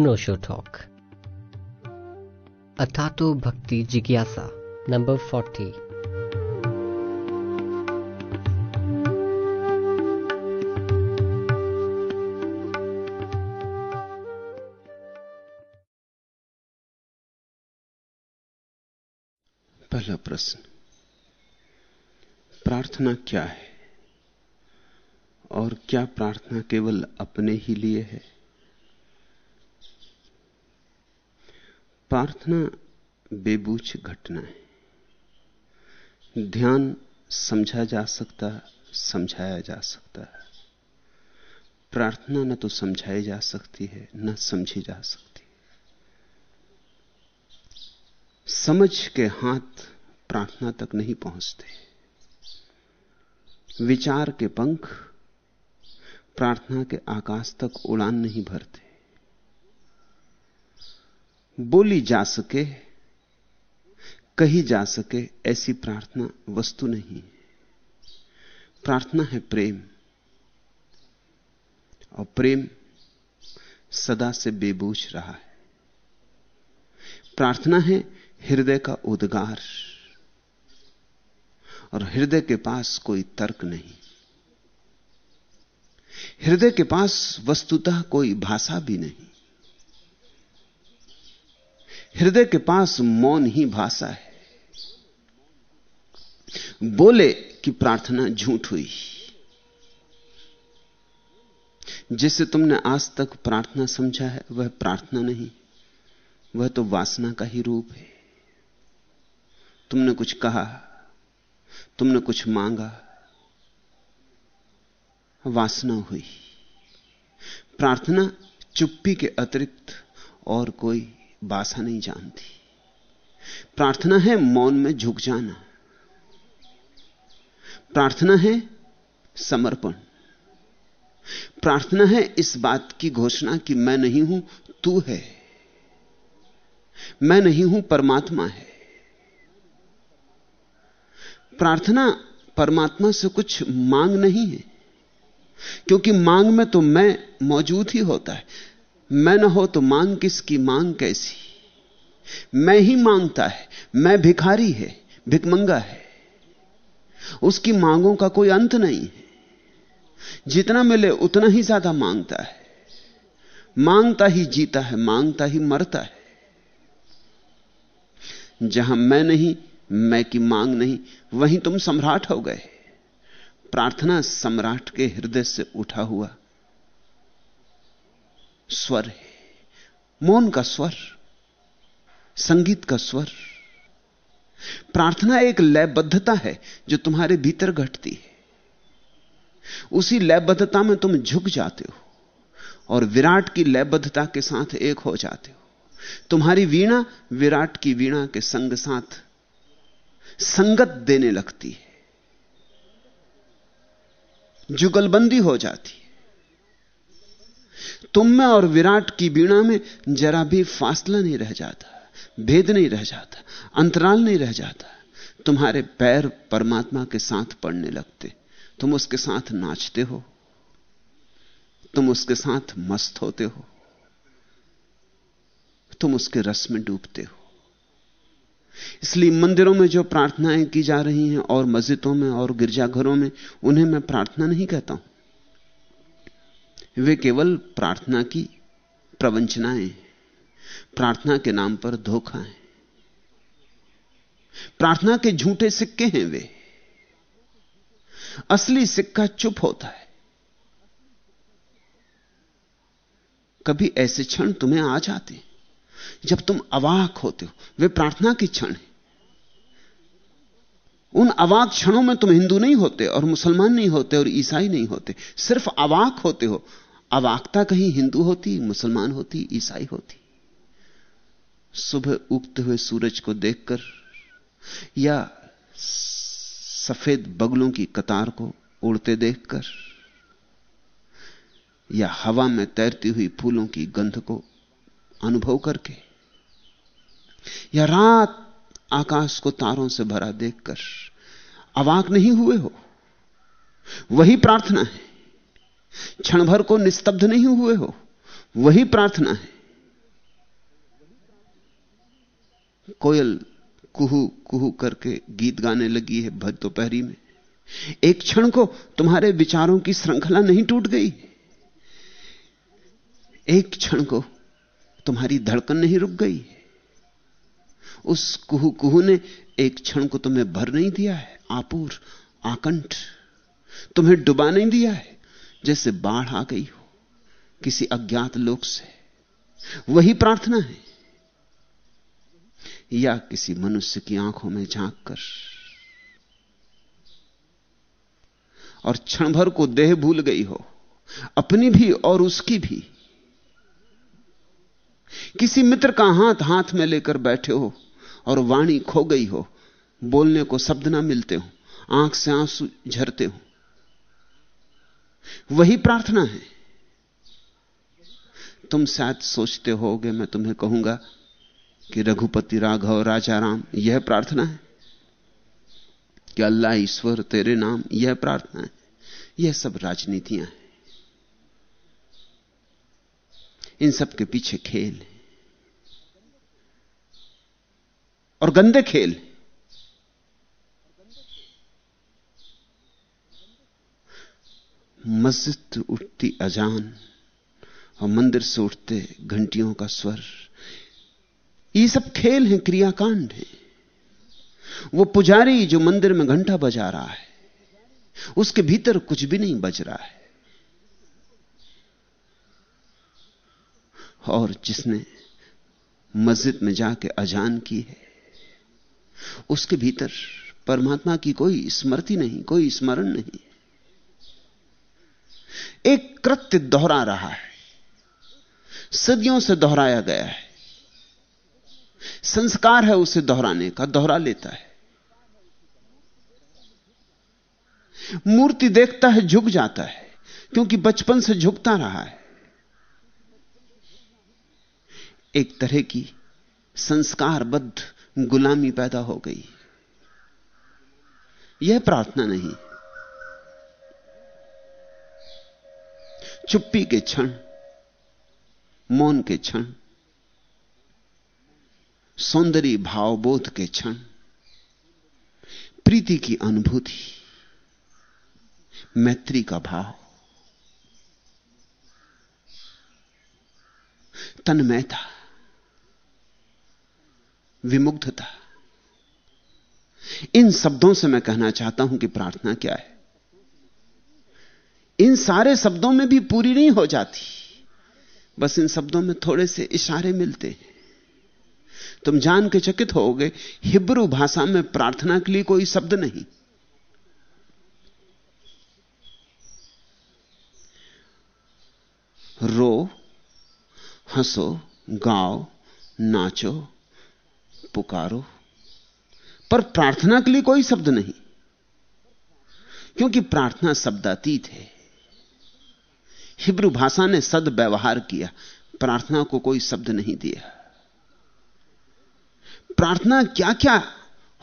Anosho Talk. Atato भक्ति जिज्ञासा number 40. पहला प्रश्न प्रार्थना क्या है और क्या प्रार्थना केवल अपने ही लिए है प्रार्थना बेबूझ घटना है। ध्यान समझा जा सकता, समझाया जा सकता है। प्रार्थना न तो समझाई जा सकती है, न समझी जा सकती। है समझ के हाथ प्रार्थना तक नहीं पहुँचते। विचार के पंख प्रार्थना के आकाश तक उड़ान नहीं भरते। बोली जा सके, कही जा सके, ऐसी प्रार्थना वस्तु नहीं प्रार्थना है प्रेम, और प्रेम सदा से बेबूझ रहा है। प्रार्थना है हृदय का उद्गार, और हृदय के पास कोई तर्क नहीं। हृदय के पास वस्तुतः कोई भाषा भी नहीं। हृदय के पास मौन ही भाषा है। बोले कि प्रार्थना झूठ हुई। जिसे तुमने आज तक प्रार्थना समझा है, वह प्रार्थना नहीं, वह तो वासना का ही रूप है। तुमने कुछ कहा, तुमने कुछ मांगा, वासना हुई। प्रार्थना चुप्पी के अतिरिक्त और कोई भाषा नहीं जानती। प्रार्थना है मौन में झुक जाना। प्रार्थना है समर्पण। प्रार्थना है इस बात की घोषणा कि मैं नहीं हूँ, तू है। मैं नहीं हूँ, परमात्मा है। प्रार्थना परमात्मा से कुछ मांग नहीं है। क्योंकि मांग में तो मैं मौजूद ही होता है। मैं ना हो तो मांग किसकी? मांग कैसी? मैं ही माँगता है। मैं भिखारी है भिकमंगा है। उसकी मांगों का कोई अंत नहीं है। जितना मिले उतना ही ज़्यादा माँगता है। माँगता ही जीता है, माँगता ही मरता है। जहाँ मैं नहीं, मैं की मांग नहीं, वहीं तुम सम्राट हो गए। प्रार्थना सम्राट के हृदय से उठा हुआ। स्वर है। मौन का स्वर, संगीत का स्वर। प्रार्थना एक लयबद्धता है जो तुम्हारे भीतर घटती है। उसी लयबद्धता में तुम झुक जाते हो और विराट की लयबद्धता के साथ एक हो जाते हो। तुम्हारी वीणा विराट की वीणा के संग साथ संगत देने लगती है। जुगलबंदी हो जाती तुम में और विराट की बीणा में जरा भी फासला नहीं रह जाता, भेद नहीं रह जाता, अंतराल नहीं रह जाता। तुम्हारे पैर परमात्मा के साथ पड़ने लगते, तुम उसके साथ नाचते हो, तुम उसके साथ मस्त होते हो, तुम उसके रस में डूबते हो। इसलिए मंदिरों में जो प्रार्थनाएँ की जा रही हैं और मस्जिदों में और गिरजाघरों में, उन्हें मैं प्रार्थना नहीं कहता हूँ। वे केवल प्रार्थना की प्रवंचनाएँ प्रार्थना के नाम पर धोखा है। प्रार्थना के झूठे सिक्के हैं वे। असली सिक्का चुप होता है। कभी ऐसे क्षण तुम्हें आ जाते जब तुम अवाक होते हो। वे प्रार्थना के क्षण है। उन अवाक क्षणों में तुम हिंदू नहीं होते और मुसलमान नहीं होते और ईसाई नहीं होते। सिर्फ़ अवाक होते हो अवाकता कहीं हिंदू होती, मुसलमान होती, ईसाई होती। सुबह उगते हुए सूरज को देखकर या सफ़ेद बगलों की कतार को उड़ते देखकर या हवा में तैरती हुई फूलों की गंध को अनुभव करके या रात आकाश को तारों से भरा देखकर अवाक नहीं हुए हो, वही प्रार्थना है। क्षण भर को निस्तब्ध नहीं हुए हो। वही प्रार्थना है। कोयल कुहू कुहू करके गीत गाने लगी है भर दोपहरी में। एक क्षण को तुम्हारे विचारों की श्रृंखला नहीं टूट गई। एक क्षण को तुम्हारी धड़कन नहीं रुक गई। उस कुहू कुहू ने एक क्षण को तुम्हें भर नहीं दिया है। आपूर, आकंठ, तुम्हें डुबा नहीं दिया है। जैसे बाढ़ आ गई हो, किसी अज्ञात लोक से। वही प्रार्थना है। या किसी मनुष्य की आँखों में झाँक कर और क्षण भर को देह भूल गई हो, अपनी भी और उसकी भी। किसी मित्र का हाथ हाथ में लेकर बैठे हो और वाणी खो गई हो, बोलने को शब्द ना मिलते हो, आँख से आँसू झरते हो। वही प्रार्थना है। तुम शायद सोचते होगे, मैं तुम्हें कहूँगा कि रघुपति राघव, राजा राम, यह प्रार्थना है। कि अल्लाह ईश्वर, तेरे नाम, यह प्रार्थना है। यह सब राजनीतियाँ हैं। इन सब के पीछे खेल है। और गंदे खेल मस्जिद उठती अजान और मंदिर से उठते घंटियों का स्वर। ये सब खेल हैं, क्रियाकांड हैं। वो पुजारी जो मंदिर में घंटा बजा रहा है, उसके भीतर कुछ भी नहीं बज रहा है। और जिसने मस्जिद में जाके अजान की है, उसके भीतर परमात्मा की कोई स्मृति नहीं, कोई स्मरण नहीं। एक कृत्य दोहरा रहा है। सदियों से दोहराया गया है। संस्कार है उसे दोहराने का, दोहरा लेता है। मूर्ति देखता है, झुक जाता है, क्योंकि बचपन से झुकता रहा है। एक तरह की संस्कारबद्ध गुलामी पैदा हो गई। यह प्रार्थना नहीं चुप्पी के क्षण, मौन के क्षण, सौंदर्य भावबोध के क्षण, प्रीति की अनुभूति, मैत्री का भाव। तन्मयता, विमुग्धता, इन शब्दों से मैं कहना चाहता हूँ कि प्रार्थना क्या है? इन सारे शब्दों में भी पूरी नहीं हो जाती। बस इन शब्दों में थोड़े से इशारे मिलते हैं। तुम जान के चकित होगे, हिब्रू भाषा में प्रार्थना के लिए कोई शब्द नहीं। रो, हंसो, गाओ, नाचो, पुकारो, पर प्रार्थना के लिए कोई शब्द नहीं। क्योंकि प्रार्थना शब्दातीत है। हिब्रू भाषा ने सद व्यवहार किया। प्रार्थना को कोई शब्द नहीं दिया। प्रार्थना क्या क्या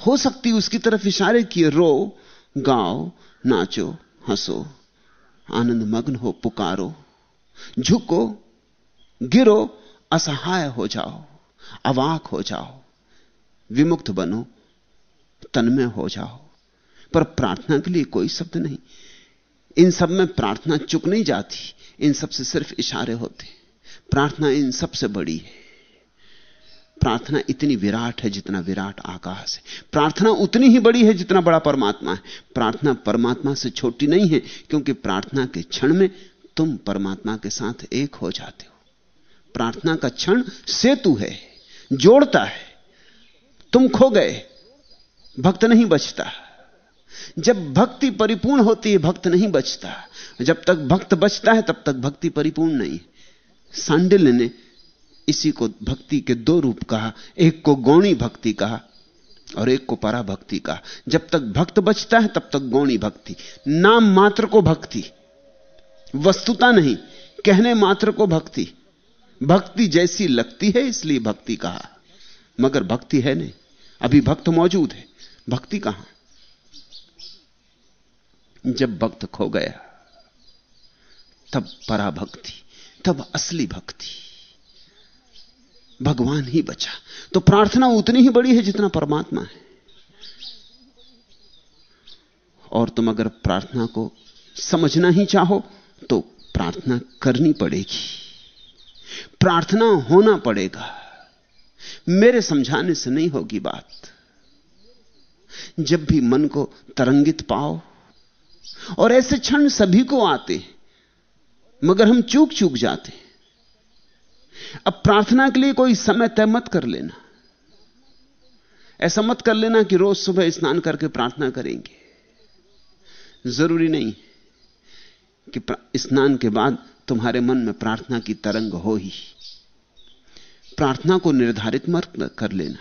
हो सकती उसकी तरफ़ इशारे किए। रो, गाओ, नाचो, हंसो, आनंद मग्न हो, पुकारो, झुको, गिरो, असहाय हो जाओ, अवाक हो जाओ, विमुक्त बनो, तन्मय हो जाओ। पर प्रार्थना के लिए कोई शब्द नहीं। इन सब में प्रार्थना चुक नहीं जाती। इन सबसे सिर्फ़ इशारे होते प्रार्थना इन सबसे बड़ी है। प्रार्थना इतनी विराट है जितना विराट आकाश है। प्रार्थना उतनी ही बड़ी है जितना बड़ा परमात्मा है। प्रार्थना परमात्मा से छोटी नहीं है, क्योंकि प्रार्थना के क्षण में तुम परमात्मा के साथ एक हो जाते हो। प्रार्थना का क्षण सेतु है, जोड़ता है। तुम खो गए, भक्त नहीं बचता। जब भक्ति परिपूर्ण होती है, भक्त नहीं बचता। जब तक भक्त बचता है, तब तक भक्ति परिपूर्ण नहीं। सांडिल ने इसी को भक्ति के दो रूप कहा। एक को गौणी भक्ति कहा और एक को परा भक्ति कहा। जब तक भक्त बचता है, तब तक गौणी भक्ति। नाम मात्र को भक्ति, वस्तुता नहीं, कहने मात्र को भक्ति। भक्ति जैसी लगती है, इसलिए भक्ति कहा। मगर भक्ति है नहीं। अभी भक्त मौजूद है। भक्ति कहाँ? जब भक्त खो गया, तब पराभक्ति तब असली भक्ति भगवान ही बचा। तो प्रार्थना उतनी ही बड़ी है जितना परमात्मा है। और तुम अगर प्रार्थना को समझना ही चाहो तो प्रार्थना करनी पड़ेगी। प्रार्थना होना पड़ेगा। मेरे समझाने से नहीं होगी बात। जब भी मन को तरंगित पाओ और ऐसे क्षण सभी को आते मगर हम चूक चूक जाते अब प्रार्थना के लिए कोई समय तय मत कर लेना। ऐसा मत कर लेना कि रोज सुबह स्नान करके प्रार्थना करेंगे। ज़रूरी नहीं कि स्नान के बाद तुम्हारे मन में प्रार्थना की तरंग हो ही। प्रार्थना को निर्धारित मत कर लेना।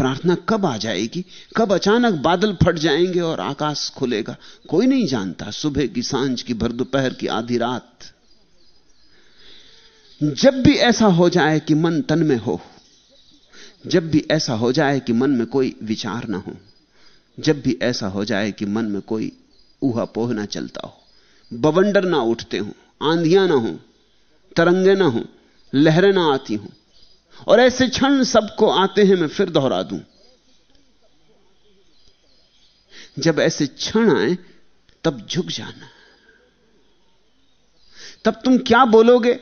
प्रार्थना कब आ जाएगी? कब अचानक बादल फट जाएँगे और आकाश खुलेगा? कोई नहीं जानता। सुबह की साँझ की भर दोपहर की आधी रात। जब भी ऐसा हो जाए कि मन तन में हो, जब भी ऐसा हो जाए कि मन में कोई विचार ना हो, जब भी ऐसा हो जाए कि मन में कोई ऊहा पोह ना चलता हो, बवंडर ना उठते हो, आंधियाँ ना हो, तरंगे ना हो, लहरें ना आती हूँ और ऐसे क्षण सबको आते हैं, मैं फिर दोहरा दूँ। जब ऐसे क्षण आए, तब झुक जाना। तब तुम क्या बोलोगे?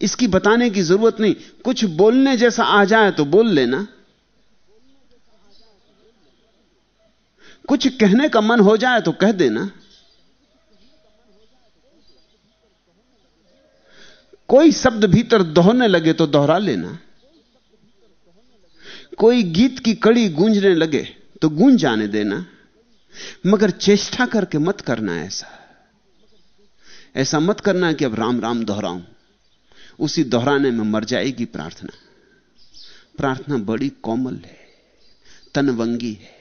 इसकी बताने की ज़रूरत नहीं। कुछ बोलने जैसा आ जाए तो बोल लेना। कुछ कहने का मन हो जाए तो कह देना। कोई शब्द भीतर दोहरने लगे तो दोहरा लेना। कोई गीत की कड़ी गूंजने लगे तो गूंज जाने देना। मगर चेष्टा करके मत करना ऐसा। ऐसा मत करना कि अब राम राम दोहराऊं। उसी दोहराने में मर जाएगी प्रार्थना। प्रार्थना बड़ी कोमल है, तनवंगी है।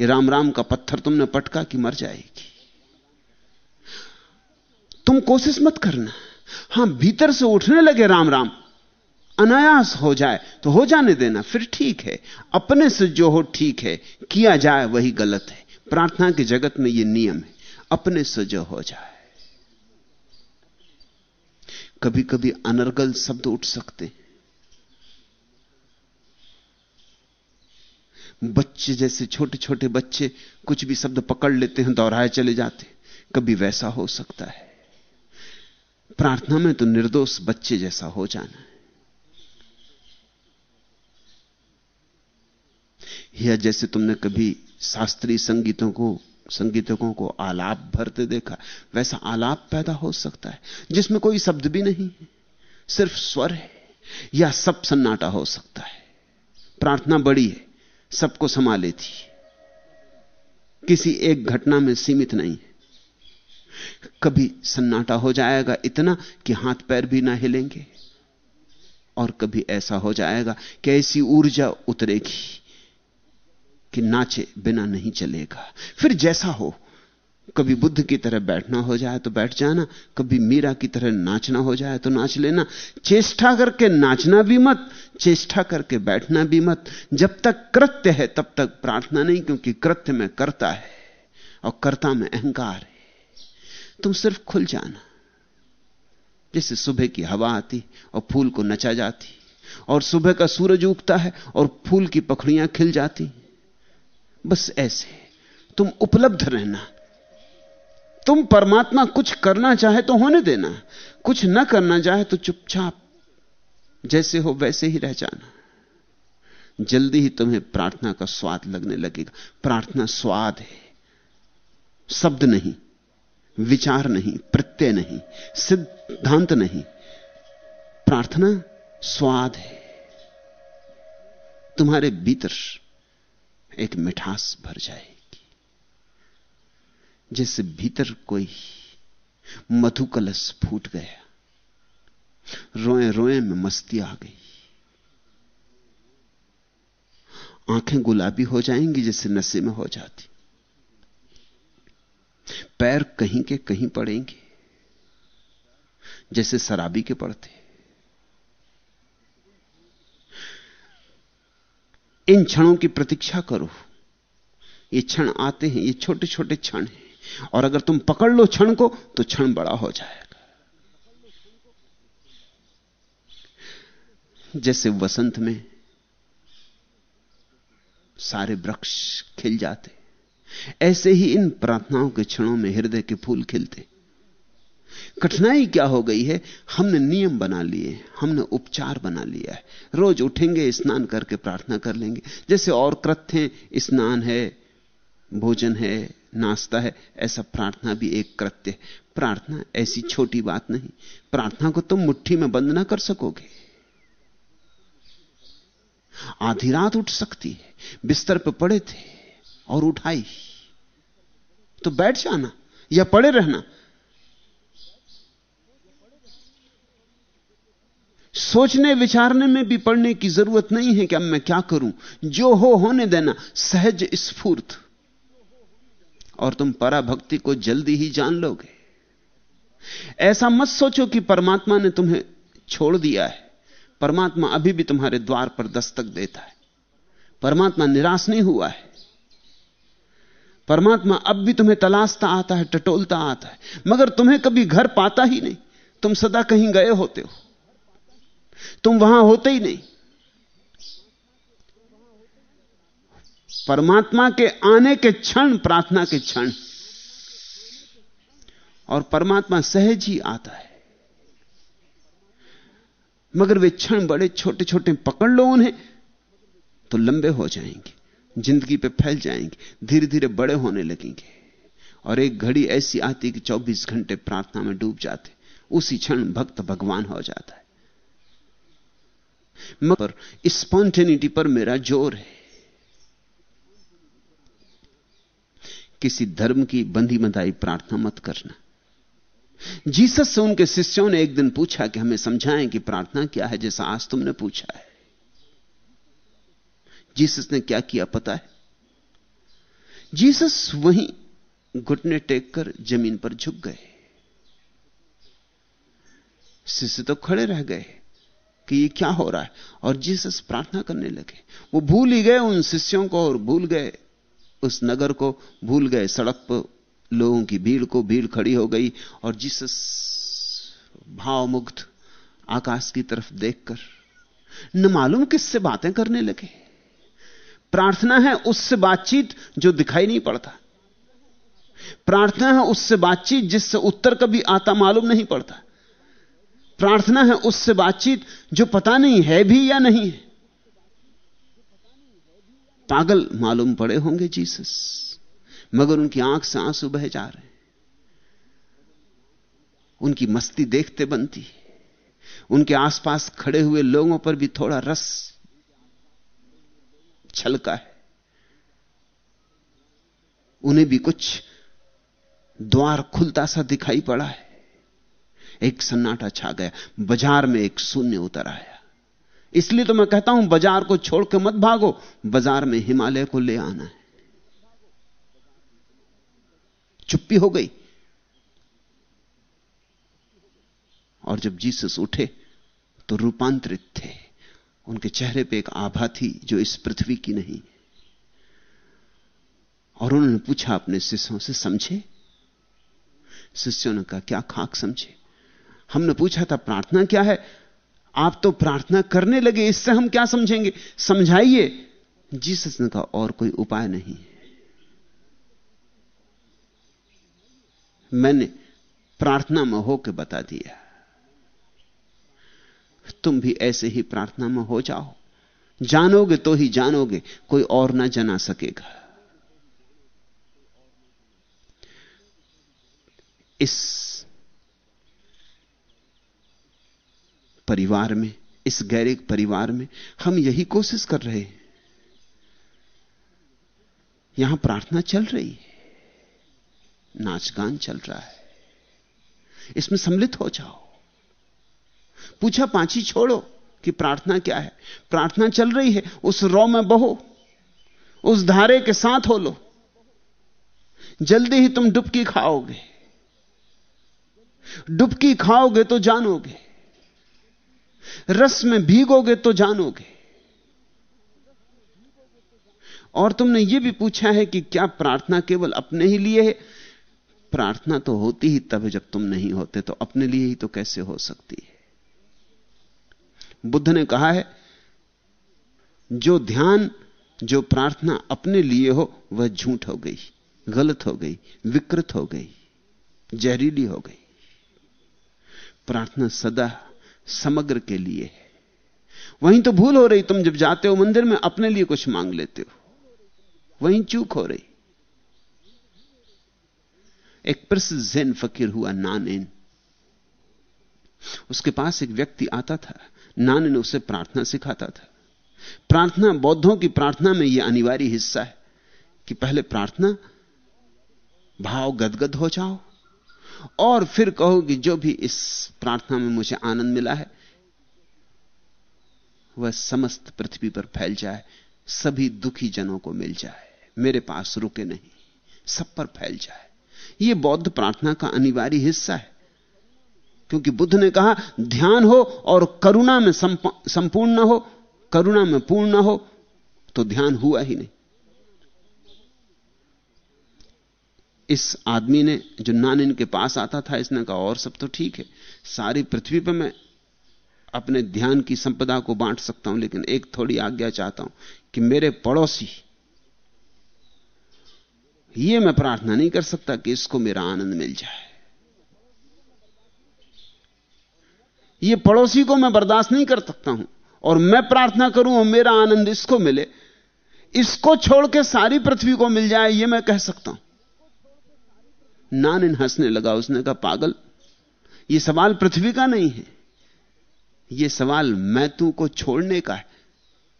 ये राम राम का पत्थर तुमने पटका कि मर जाएगी। तुम कोशिश मत करना। हाँ, भीतर से उठने लगे राम राम अनायास हो जाए तो हो जाने देना, फिर ठीक है। अपने से जो हो ठीक है, किया जाए वही गलत है। प्रार्थना के जगत में यह नियम है, अपने से जो हो जाए। कभी कभी अनर्गल शब्द उठ सकते हैं। बच्चे जैसे छोटे छोटे बच्चे कुछ भी शब्द पकड़ लेते हैं, दोहराए चले जाते कभी वैसा हो सकता है। प्रार्थना में तो निर्दोष बच्चे जैसा हो जाना है। या जैसे तुमने कभी शास्त्रीय संगीतों को, संगीतकों को आलाप भरते देखा, वैसा आलाप पैदा हो सकता है, जिसमें कोई शब्द भी नहीं है, सिर्फ़ स्वर है, या सब सन्नाटा हो सकता है। प्रार्थना बड़ी है, सबको समा लेती किसी एक घटना में सीमित नहीं है। कभी सन्नाटा हो जाएगा इतना कि हाथ पैर भी ना हिलेंगे। और कभी ऐसा हो जाएगा कि ऐसी ऊर्जा उतरेगी कि नाचे बिना नहीं चलेगा। फिर जैसा हो, कभी बुद्ध की तरह बैठना हो जाए तो बैठ जाना, कभी मीरा की तरह नाचना हो जाए तो नाच लेना। चेष्टा करके नाचना भी मत, चेष्टा करके बैठना भी मत। जब तक कृत्य है, तब तक प्रार्थना नहीं, क्योंकि कृत्य में करता है और कर्ता में अहंकार है। तुम सिर्फ़ खुल जाना। जैसे सुबह की हवा आती और फूल को नचा जाती, और सुबह का सूरज उगता है और फूल की पखड़ियाँ खिल जाती। बस ऐसे, तुम उपलब्ध रहना। तुम परमात्मा कुछ करना चाहे तो होने देना, कुछ ना करना चाहे तो चुपचाप, जैसे हो वैसे ही रह जाना। जल्दी ही तुम्हें प्रार्थना का स्वाद लगने लगेगा। प्रार्थना स्वाद है, शब्द नहीं। विचार नहीं, प्रत्यय नहीं, सिद्धांत नहीं। प्रार्थना स्वाद है। तुम्हारे भीतर एक मिठास भर जाएगी जैसे भीतर कोई मधु कलश फूट गया। रोए रोए में मस्ती आ गई। आँखें गुलाबी हो जाएँगी जैसे नशे में हो जाती। पैर कहीं के कहीं पड़ेंगे, जैसे शराबी के पड़ते। इन क्षणों की प्रतीक्षा करो। ये क्षण आते हैं, ये छोटे छोटे क्षण हैं। और अगर तुम पकड़ लो क्षण को तो क्षण बड़ा हो जाएगा। जैसे वसंत में सारे वृक्ष खिल जाते। ऐसे ही इन प्रार्थनाओं के क्षणों में हृदय के फूल खिलते। कठिनाई क्या हो गई है? हमने नियम बना लिए हमने उपचार बना लिया है। रोज उठेंगे, स्नान करके प्रार्थना कर लेंगे। जैसे और कृत्य स्नान है, भोजन है, नाश्ता है, ऐसा प्रार्थना भी एक कृत्य है। प्रार्थना ऐसी छोटी बात नहीं। प्रार्थना को तुम मुट्ठी में बंद ना कर सकोगे। आधी रात उठ सकती है, बिस्तर पर पड़े थे। और उठाई। तो बैठ जाना या पड़े रहना। सोचने विचारने में भी पढ़ने की ज़रूरत नहीं है कि अब मैं क्या करूँ। जो हो, होने देना। सहज स्फूर्त। और तुम पराभक्ति को जल्दी ही जान लोगे। ऐसा मत सोचो कि परमात्मा ने तुम्हें छोड़ दिया है। परमात्मा अभी भी तुम्हारे द्वार पर दस्तक देता है। परमात्मा निराश नहीं हुआ है। परमात्मा अब भी तुम्हें तलाशता आता है, टटोलता आता है। मगर तुम्हें कभी घर पाता ही नहीं। तुम सदा कहीं गए होते हो। तुम वहाँ होते ही नहीं। परमात्मा के आने के क्षण, प्रार्थना के क्षण। और परमात्मा सहज ही आता है। मगर वे क्षण बड़े छोटे छोटे पकड़ लो उन्हें तो लंबे हो जाएँगे। ज़िंदगी पे फैल जाएँगे धीरे धीरे बड़े होने लगेंगे। और एक घड़ी ऐसी आती कि 24 घंटे प्रार्थना में डूब जाते उसी क्षण भक्त भगवान हो जाता है। मगर स्पॉन्टेनिटी पर मेरा ज़ोर है। किसी धर्म की बंधी मदाई प्रार्थना मत करना। जीसस से उनके शिष्यों ने एक दिन पूछा कि हमें समझाएँ कि प्रार्थना क्या है, जैसा आज तुमने पूछा है। जीसस ने क्या किया पता है? जीसस वहीं घुटने टेक कर ज़मीन पर झुक गए। शिष्य तो खड़े रह गए कि ये क्या हो रहा है? और जीसस प्रार्थना करने लगे। वो भूल ही गए उन शिष्यों को और भूल गए। उस नगर को भूल गए। सड़क पर लोगों की भीड़ को भीड़ खड़ी हो गई और जीसस भावमुग्ध आकाश की तरफ़ देखकर न मालूम किससे बातें करने लगे। प्रार्थना है, उससे बातचीत जो दिखाई नहीं पड़ता। प्रार्थना है, उससे बातचीत जिससे उत्तर कभी आता मालूम नहीं पड़ता। प्रार्थना है, उससे बातचीत जो पता नहीं है भी या नहीं है। पागल मालूम पड़े होंगे जीसस, मगर उनकी आँख से आँसू बह जा रहे हैं। उनकी मस्ती देखते बनती उनके आसपास खड़े हुए लोगों पर भी थोड़ा रस छलका है। उन्हें भी कुछ द्वार खुलता सा दिखाई पड़ा है। एक सन्नाटा छा गया, बाज़ार में एक शून्य उतर आया। इसलिए तो मैं कहता हूँ, बाज़ार को छोड़कर मत भागो, बाज़ार में हिमालय को ले आना है। चुप्पी हो गई। और जब जीसस उठे तो रूपांतरित थे। उनके चेहरे पे एक आभा थी जो इस पृथ्वी की नहीं। और उन्होंने पूछा अपने शिष्यों से, समझे? शिष्यों ने कहा, क्या खाक समझे? हमने पूछा था, प्रार्थना क्या है? आप तो प्रार्थना करने लगे, इससे हम क्या समझेंगे? समझाइए। जीसस ने कहा, और कोई उपाय नहीं मैंने प्रार्थना में होकर बता दिया तुम भी ऐसे ही प्रार्थना में हो जाओ। जानोगे तो ही जानोगे, कोई और ना जना सकेगा। इस परिवार में, इस गैरिक परिवार में हम यही कोशिश कर रहे हैं। यहाँ प्रार्थना चल रही है। नाच गान चल रहा है। इसमें सम्मिलित हो जाओ। पूछा, पांची छोड़ो कि प्रार्थना क्या है? प्रार्थना चल रही है, उस रो में बहो, उस धारे के साथ हो लो। जल्दी ही तुम डुबकी खाओगे। डुबकी खाओगे तो जानोगे। रस में भीगोगे तो जानोगे। और तुमने यह भी पूछा है कि क्या प्रार्थना केवल अपने ही लिए है? प्रार्थना तो होती ही तब जब तुम नहीं होते तो अपने लिए ही तो कैसे हो सकती है? बुद्ध ने कहा है, जो ध्यान, जो प्रार्थना अपने लिए हो, वह झूठ हो गई, गलत हो गई, विकृत हो गई, जहरीली हो गई। प्रार्थना सदा समग्र के लिए है। वहीं तो भूल हो रही, तुम जब जाते हो मंदिर में, अपने लिए कुछ मांग लेते हो। वहीं चूक हो रही। एक प्रसिद्ध जैन फकीर हुआ नानेन। उसके पास एक व्यक्ति आता था नान ने उसे प्रार्थना सिखाता था। प्रार्थना, बौद्धों की प्रार्थना में यह अनिवार्य हिस्सा है कि पहले प्रार्थना, भाव गदगद हो जाओ और फिर कहो कि जो भी इस प्रार्थना में मुझे आनंद मिला है, वह समस्त पृथ्वी पर फैल जाए, सभी दुखी जनों को मिल जाए, मेरे पास रुके नहीं, सब पर फैल जाए। यह बौद्ध प्रार्थना का अनिवार्य हिस्सा है। क्योंकि बुद्ध ने कहा, ध्यान हो और करुणा में संपूर्ण न हो, करुणा में पूर्ण न हो तो ध्यान हुआ ही नहीं। इस आदमी ने, जो नान इनके पास आता था, इसने कहा, और सब तो ठीक है, सारी पृथ्वी पर मैं अपने ध्यान की संपदा को बांट सकता हूँ, लेकिन एक थोड़ी आज्ञा चाहता हूँ कि मेरे पड़ोसी, ये मैं प्रार्थना नहीं कर सकता कि इसको मेरा आनंद मिल जाए। ये पड़ोसी को मैं बर्दाश्त नहीं कर सकता हूँ। और मैं प्रार्थना करूँ और मेरा आनंद इसको मिले। इसको छोड़ के सारी पृथ्वी को मिल जाए, ये मैं कह सकता हूँ। नान इन हंसने लगा, उसने कहा, पागल, ये सवाल पृथ्वी का नहीं है। ये सवाल मैं तू को छोड़ने का है।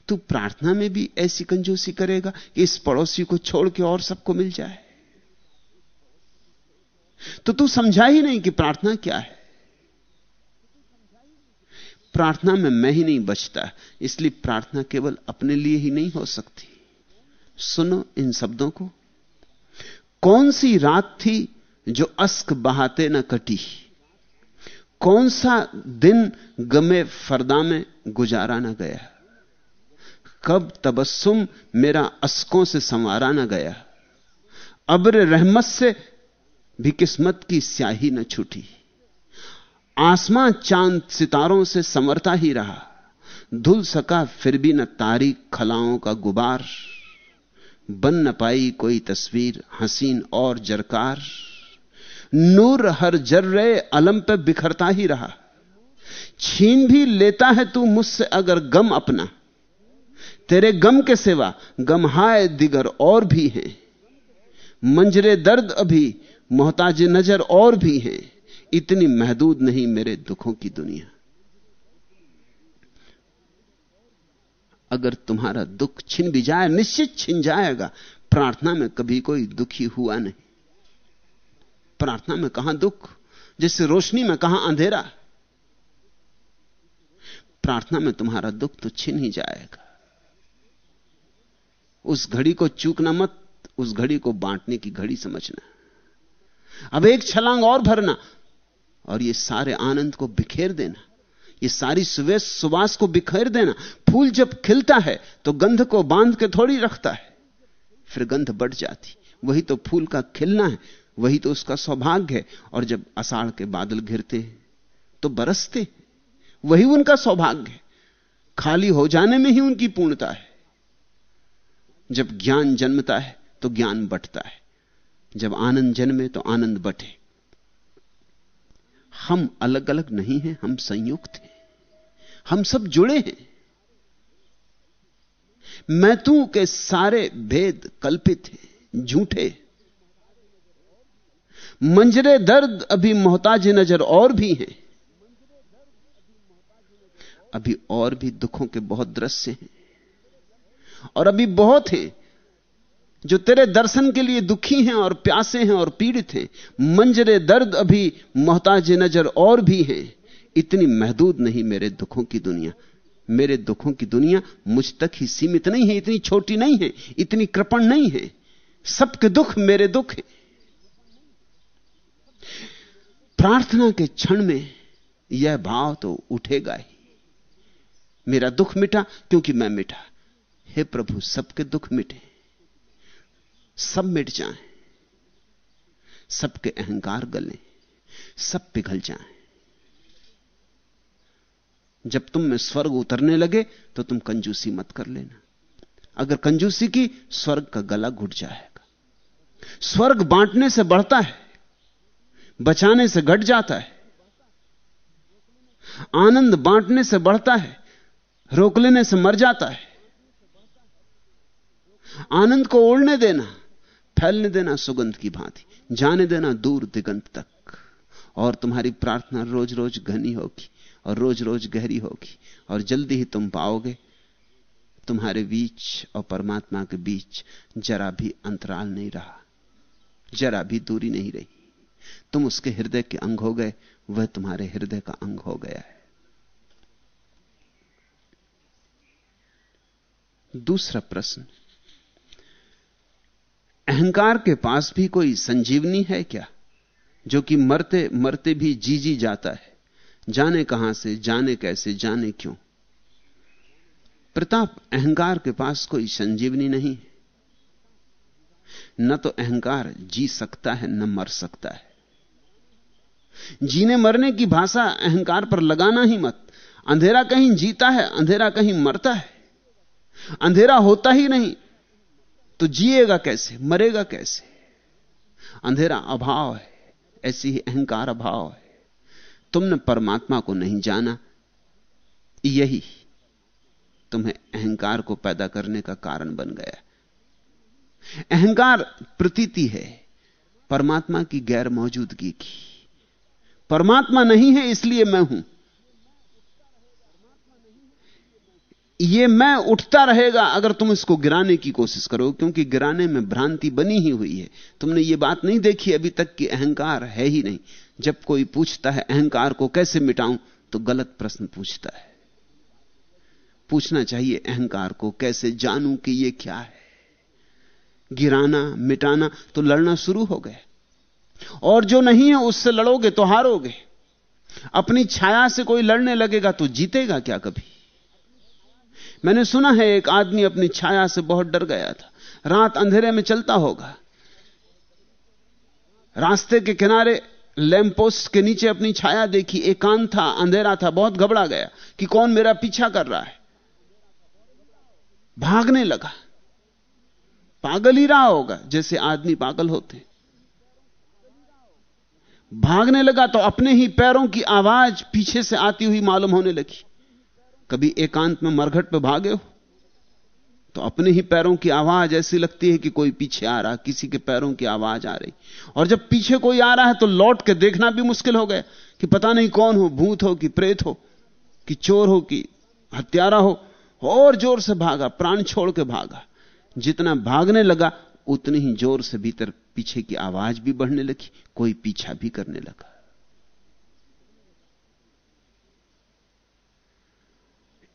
तू प्रार्थना में भी ऐसी कंजूसी करेगा कि इस पड़ोसी को छोड़ के और सबको मिल जाए। तो तू समझा ही नहीं कि प्रार्थना क्या है। प्रार्थना में मैं ही नहीं बचता, इसलिए प्रार्थना केवल अपने लिए ही नहीं हो सकती। सुनो इन शब्दों को। कौन सी रात थी जो अस्क बहाते न कटी? कौन सा दिन गमे फरदा में गुजारा न गया? कब तबस्सुम मेरा अस्कों से संवारा न गया? अब्र रहमत से भी किस्मत की स्याही न छूटी। आसमां चाँद सितारों से समरता ही रहा। धुल सका फिर भी न तारी खलाओं का गुबार। बन न पाई कोई तस्वीर, हसीन और जरकार। नूर हर जर्रे अलम पे बिखरता ही रहा। छीन भी लेता है तू मुझसे अगर गम अपना। तेरे गम के सिवा गम हाय दिगर और भी हैं। मंजरे दर्द अभी, मोहताज नज़र और भी हैं। इतनी महदूद नहीं मेरे दुखों की दुनिया। अगर तुम्हारा दुख छिन भी जाए, निश्चित छिन जाएगा। प्रार्थना में कभी कोई दुखी हुआ नहीं। प्रार्थना में कहाँ दुख? जैसे रोशनी में कहाँ अंधेरा। प्रार्थना में तुम्हारा दुख तो छिन ही जाएगा। उस घड़ी को चूकना मत, उस घड़ी को बांटने की घड़ी समझना। अब एक छलांग और भरना। और ये सारे आनंद को बिखेर देना, ये सारी सुवेश सुबास को बिखेर देना। फूल जब खिलता है तो गंध को बाँध के थोड़ी रखता है। फिर गंध बढ़ जाती। वही तो फूल का खिलना है, वही तो उसका सौभाग्य है। और जब अषाढ़ के बादल घिरते तो बरसते वही उनका सौभाग्य है। खाली हो जाने में ही उनकी पूर्णता है। जब ज्ञान जन्मता है तो ज्ञान बटता है। जब आनंद जन्मे तो आनंद बटे। हम अलग अलग नहीं हैं, हम संयुक्त हैं। हम सब जुड़े हैं। मैं तू के सारे भेद कल्पित हैं, झूठे। मंजरे दर्द अभी मोहताज नज़र और भी हैं। अभी और भी दुखों के बहुत दृश्य हैं। और अभी बहुत हैं। जो तेरे दर्शन के लिए दुखी हैं और प्यासे हैं और पीड़ित हैं, मंजरे दर्द अभी मोहताज नज़र और भी हैं। इतनी महदूद नहीं मेरे दुखों की दुनिया। मेरे दुखों की दुनिया मुझ तक ही सीमित नहीं है, इतनी छोटी नहीं है, इतनी कृपण नहीं है। सबके दुख मेरे दुख हैं। प्रार्थना के क्षण में यह भाव तो उठेगा ही। मेरा दुख मिटा क्योंकि मैं मिटा। हे प्रभु, सबके दुख मिटे। सब मिट जाएँ, सबके अहंकार गले सब पिघल जाएँ। जब तुम में स्वर्ग उतरने लगे तो तुम कंजूसी मत कर लेना। अगर कंजूसी की स्वर्ग का गला घुट जाएगा। स्वर्ग बांटने से बढ़ता है बचाने से घट जाता है। आनंद बांटने से बढ़ता है रोक लेने से मर जाता है। आनंद को ओढ़ने देना। फैलने देना सुगंध की भांति, जाने देना दूर दिगंत तक। और तुम्हारी प्रार्थना रोज रोज घनी होगी और रोज रोज गहरी होगी और जल्दी ही तुम पाओगे। तुम्हारे बीच और परमात्मा के बीच जरा भी अंतराल नहीं रहा, जरा भी दूरी नहीं रही। तुम उसके हृदय के अंग हो गए, वह तुम्हारे हृदय का अंग हो गया है। दूसरा प्रश्न अहंकार के पास भी कोई संजीवनी है क्या? जो कि मरते मरते भी जी जी जाता है। जाने कहाँ से, जाने कैसे, जाने क्यों? प्रताप, अहंकार के पास कोई संजीवनी नहीं न तो अहंकार जी सकता है, न मर सकता है। जीने मरने की भाषा अहंकार पर लगाना ही मत। अंधेरा कहीं जीता है, अंधेरा कहीं मरता है। अंधेरा होता ही नहीं तो जिएगा कैसे? मरेगा कैसे? अंधेरा अभाव है, ऐसी ही अहंकार अभाव है। तुमने परमात्मा को नहीं जाना। यही तुम्हें अहंकार को पैदा करने का कारण बन गया। अहंकार प्रतीति है, परमात्मा की गैर मौजूदगी की। परमात्मा नहीं है, इसलिए मैं हूँ। यह मैं उठता रहेगा अगर तुम इसको गिराने की कोशिश करो, क्योंकि गिराने में भ्रांति बनी ही हुई है। तुमने यह बात नहीं देखी अभी तक कि अहंकार है ही नहीं। जब कोई पूछता है, अहंकार को कैसे मिटाऊं? तो गलत प्रश्न पूछता है। पूछना चाहिए, अहंकार को कैसे जानूं कि यह क्या है? गिराना, मिटाना तो लड़ना शुरू हो गया। और जो नहीं है, उससे लड़ोगे तो हारोगे। अपनी छाया से कोई लड़ने लगेगा तो जीतेगा क्या कभी? मैंने सुना है एक आदमी अपनी छाया से बहुत डर गया था। रात अंधेरे में चलता होगा। रास्ते के किनारे लैंप पोस्ट के नीचे अपनी छाया देखी, एकांत था, अंधेरा था, बहुत घबरा गया कि कौन मेरा पीछा कर रहा है। भागने लगा। पागल ही रहा होगा, जैसे आदमी पागल होते। भागने लगा तो अपने ही पैरों की आवाज़ पीछे से आती हुई मालूम होने लगी। कभी एकांत में मरघट पे भागे हो? तो अपने ही पैरों की आवाज़ ऐसी लगती है कि कोई पीछे आ रहा किसी के पैरों की आवाज़ आ रही। और जब पीछे कोई आ रहा है तो लौट के देखना भी मुश्किल हो गया कि पता नहीं कौन हो, भूत हो कि प्रेत हो, कि चोर हो कि हत्यारा हो, और ज़ोर से भागा, प्राण छोड़ के भागा। जितना भागने लगा, उतनी ही ज़ोर से भीतर पीछे की आवाज़ भी बढ़ने लगी, कोई पीछा भी करने लगा।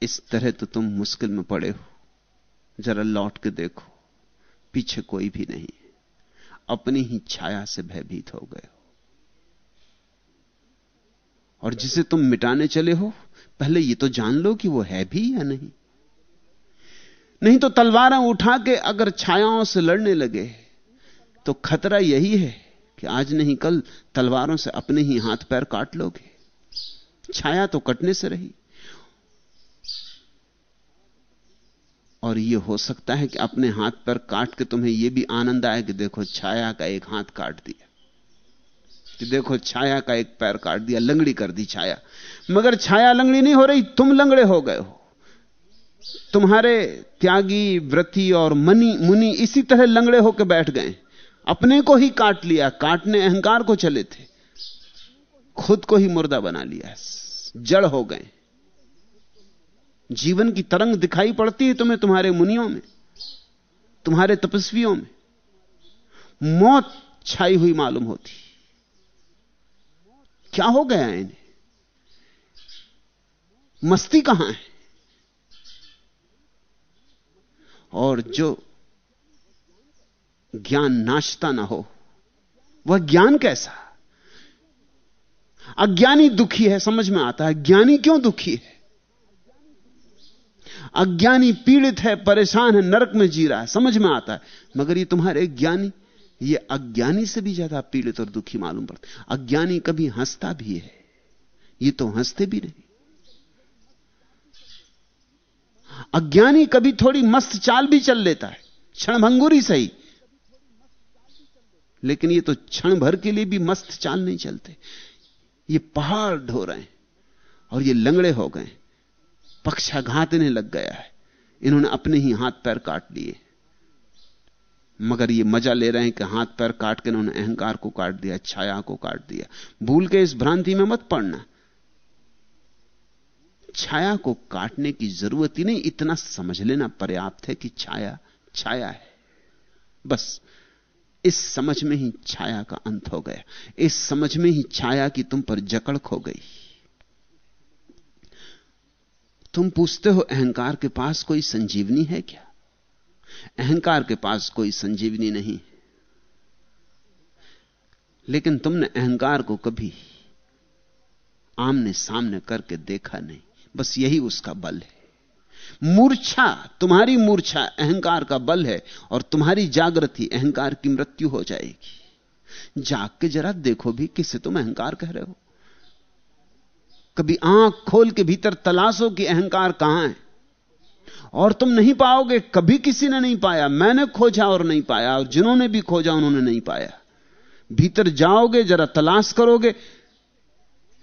इस तरह तो तुम मुश्किल में पड़े हो। जरा लौट के देखो, पीछे कोई भी नहीं अपनी ही छाया से भयभीत हो गए हो। और जिसे तुम मिटाने चले हो, पहले यह तो जान लो कि वो है भी या नहीं। नहीं तो तलवारें उठा के अगर छायाओं से लड़ने लगे तो खतरा यही है कि आज नहीं कल तलवारों से अपने ही हाथ पैर काट लोगे। छाया तो कटने से रही। और यह हो सकता है कि अपने हाथ पर काट के तुम्हें यह भी आनंद आए कि देखो छाया का एक हाथ काट दिया। कि देखो छाया का एक पैर काट दिया, लंगड़ी कर दी छाया। मगर छाया लंगड़ी नहीं हो रही, तुम लंगड़े हो गए हो। तुम्हारे त्यागी, व्रति और मनी, मुनि इसी तरह लंगड़े होकर बैठ गए। अपने को ही काट लिया, काटने अहंकार को चले थे। खुद को ही मुर्दा बना लिया, जड़ हो गए। जीवन की तरंग दिखाई पड़ती है तुम्हें तुम्हारे मुनियों में, तुम्हारे तपस्वियों में। मौत छाई हुई मालूम होती। क्या हो गया इन्हें? मस्ती कहाँ है? और जो ज्ञान नाचता ना हो, वह ज्ञान कैसा? अज्ञानी दुखी है, समझ में आता है। ज्ञानी क्यों दुखी है? अज्ञानी पीड़ित है, परेशान है, नरक में जी रहा है। समझ में आता है। मगर ये तुम्हारे ज्ञानी, ये अज्ञानी से भी ज़्यादा पीड़ित और दुखी मालूम पड़ता अज्ञानी कभी हंसता भी है। ये तो हँसते भी नहीं। अज्ञानी कभी थोड़ी मस्त चाल भी चल लेता है। क्षणभंगुरी सही। लेकिन ये तो क्षण भर के लिए भी मस्त चाल नहीं चलते। ये पहाड़ ढो रहे हैं और ये लंगड़े हो गए पक्षाघात इन्हें लग गया है। इन्होंने अपने ही हाथ पैर काट लिए। मगर ये मज़ा ले रहे हैं कि हाथ पैर काट के इन्होंने अहंकार को काट दिया, छाया को काट दिया। भूल के इस भ्रांति में मत पड़ना। छाया को काटने की ज़रूरत ही नहीं, इतना समझ लेना पर्याप्त है कि छाया छाया है। बस, इस समझ में ही छाया का अंत हो गया। इस समझ में ही छाया की तुम पर जकड़ खो गई। तुम पूछते हो, अहंकार के पास कोई संजीवनी है क्या? अहंकार के पास कोई संजीवनी नहीं लेकिन तुमने अहंकार को कभी आमने सामने करके देखा नहीं। बस यही उसका बल है। मूर्छा, तुम्हारी मूर्छा अहंकार का बल है और तुम्हारी जागृति अहंकार की मृत्यु हो जाएगी। जाग के जरा देखो भी किसे तुम अहंकार कह रहे हो। कभी आँख खोल के भीतर तलाशो कि अहंकार कहाँ है। और तुम नहीं पाओगे, कभी किसी ने नहीं पाया, मैंने खोजा और नहीं पाया, और जिन्होंने भी खोजा, उन्होंने नहीं पाया। भीतर जाओगे, जरा तलाश करोगे,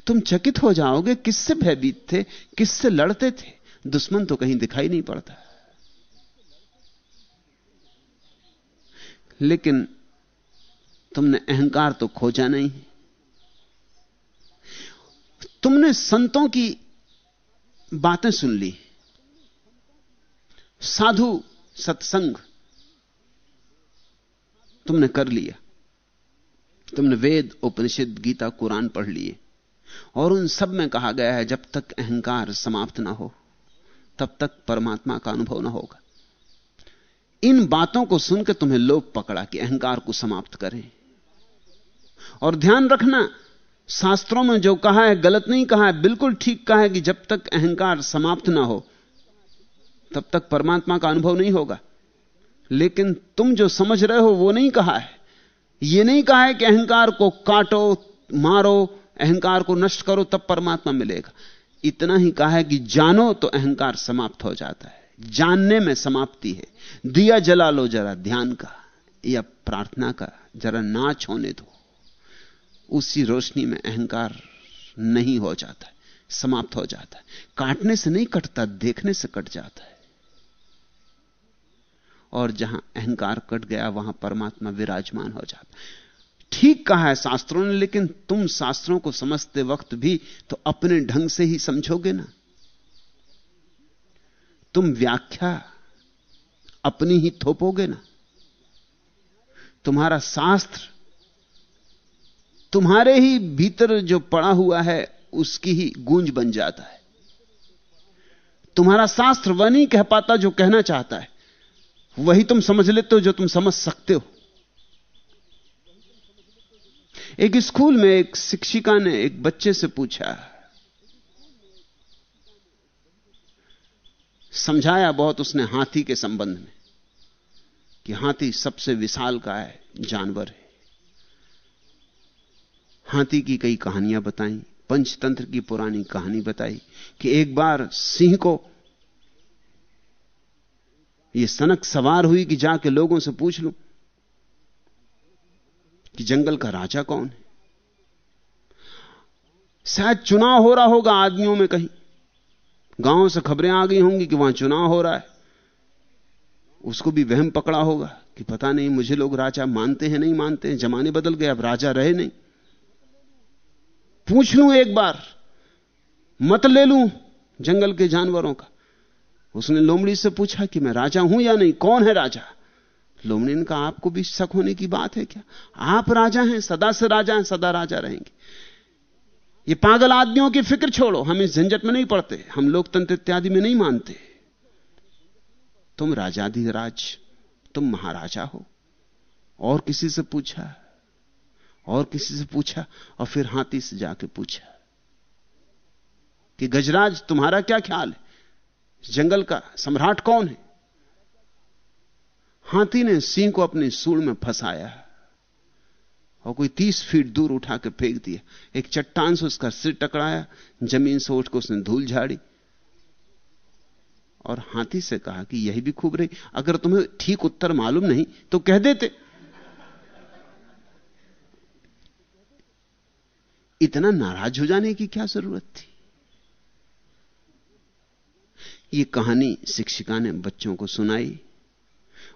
तुम चकित हो जाओगे, किससे भयभीत थे, किससे लड़ते थे? दुश्मन तो कहीं दिखाई नहीं पड़ता। लेकिन तुमने अहंकार तो खोजा नहीं तुमने संतों की बातें सुन ली। साधु सत्संग तुमने कर लिया। तुमने वेद, उपनिषद, गीता, कुरान पढ़ लिए। और उन सब में कहा गया है, जब तक अहंकार समाप्त ना हो, तब तक परमात्मा का अनुभव ना होगा। इन बातों को सुनकर तुम्हें लोभ पकड़ा कि अहंकार को समाप्त करें। और ध्यान रखना शास्त्रों में जो कहा है, गलत नहीं कहा है, बिल्कुल ठीक कहा है कि जब तक अहंकार समाप्त ना हो, तब तक परमात्मा का अनुभव नहीं होगा। लेकिन तुम जो समझ रहे हो, वो नहीं कहा है। यह नहीं कहा है कि अहंकार को काटो, मारो, अहंकार को नष्ट करो, तब परमात्मा मिलेगा। इतना ही कहा है कि जानो तो अहंकार समाप्त हो जाता है। जानने में समाप्ति है। दिया जला लो जरा ध्यान का, या प्रार्थना का, जरा नाच होने दो। उसी रोशनी में अहंकार नहीं हो जाता है, समाप्त हो जाता है। काटने से नहीं कटता, देखने से कट जाता है। और जहाँ अहंकार कट गया, वहाँ परमात्मा विराजमान हो जाता है। ठीक कहा है शास्त्रों ने, लेकिन तुम शास्त्रों को समझते वक्त भी तो अपने ढंग से ही समझोगे ना। तुम व्याख्या अपनी ही थोपोगे ना। तुम्हारा शास्त्र तुम्हारे ही भीतर जो पड़ा हुआ है, उसकी ही गूंज बन जाता है। तुम्हारा शास्त्र वह नहीं कह पाता जो कहना चाहता है। वही तुम समझ लेते हो जो तुम समझ सकते हो। एक स्कूल में एक शिक्षिका ने एक बच्चे से पूछा। समझाया बहुत उसने हाथी के संबंध में कि हाथी सबसे विशाल का है, जानवर है। हाथी की कई कहानियाँ बताई, पंचतंत्र की पुरानी कहानी बताई कि एक बार सिंह को यह सनक सवार हुई कि जाके लोगों से पूछ लूँ कि जंगल का राजा कौन है। शायद चुनाव हो रहा होगा आदमियों में कहीं। गाँव से खबरें आ गई होंगी कि वहाँ चुनाव हो रहा है। उसको भी वहम पकड़ा होगा कि पता नहीं, मुझे लोग राजा मानते हैं, नहीं मानते हैं, जमाने बदल गए, अब राजा रहे नहीं। पूछ लूँ एक बार। मत ले लूँ जंगल के जानवरों का। उसने लोमड़ी से पूछा कि मैं राजा हूँ या नहीं? कौन है राजा? लोमड़ी ने कहा, आपको भी शक होने की बात है क्या? आप राजा हैं, सदा से राजा हैं, सदा राजा रहेंगे। ये पागल आदमियों की फ़िक्र छोड़ो, हम इस झंझट में नहीं पड़ते, हम लोकतंत्र इत्यादि में नहीं मानते। तुम राजाधिराज, तुम महाराजा हो। और किसी से पूछा और किसी से पूछा और फिर हाथी से जाके पूछा कि गजराज, तुम्हारा क्या ख्याल है? जंगल का सम्राट कौन है? हाथी ने सिंह को अपने सूल में फंसाया और कोई तीस फीट दूर उठा के फेंक दिया। एक चट्टान से उसका सिर टकराया, ज़मीन से उठ के उसने धूल झाड़ी और हाथी से कहा कि यही भी खूब रही। अगर तुम्हें ठीक उत्तर मालूम नहीं तो कह देते। इतना नाराज़ हो जाने की क्या ज़रूरत थी? यह कहानी शिक्षिका ने बच्चों को सुनाई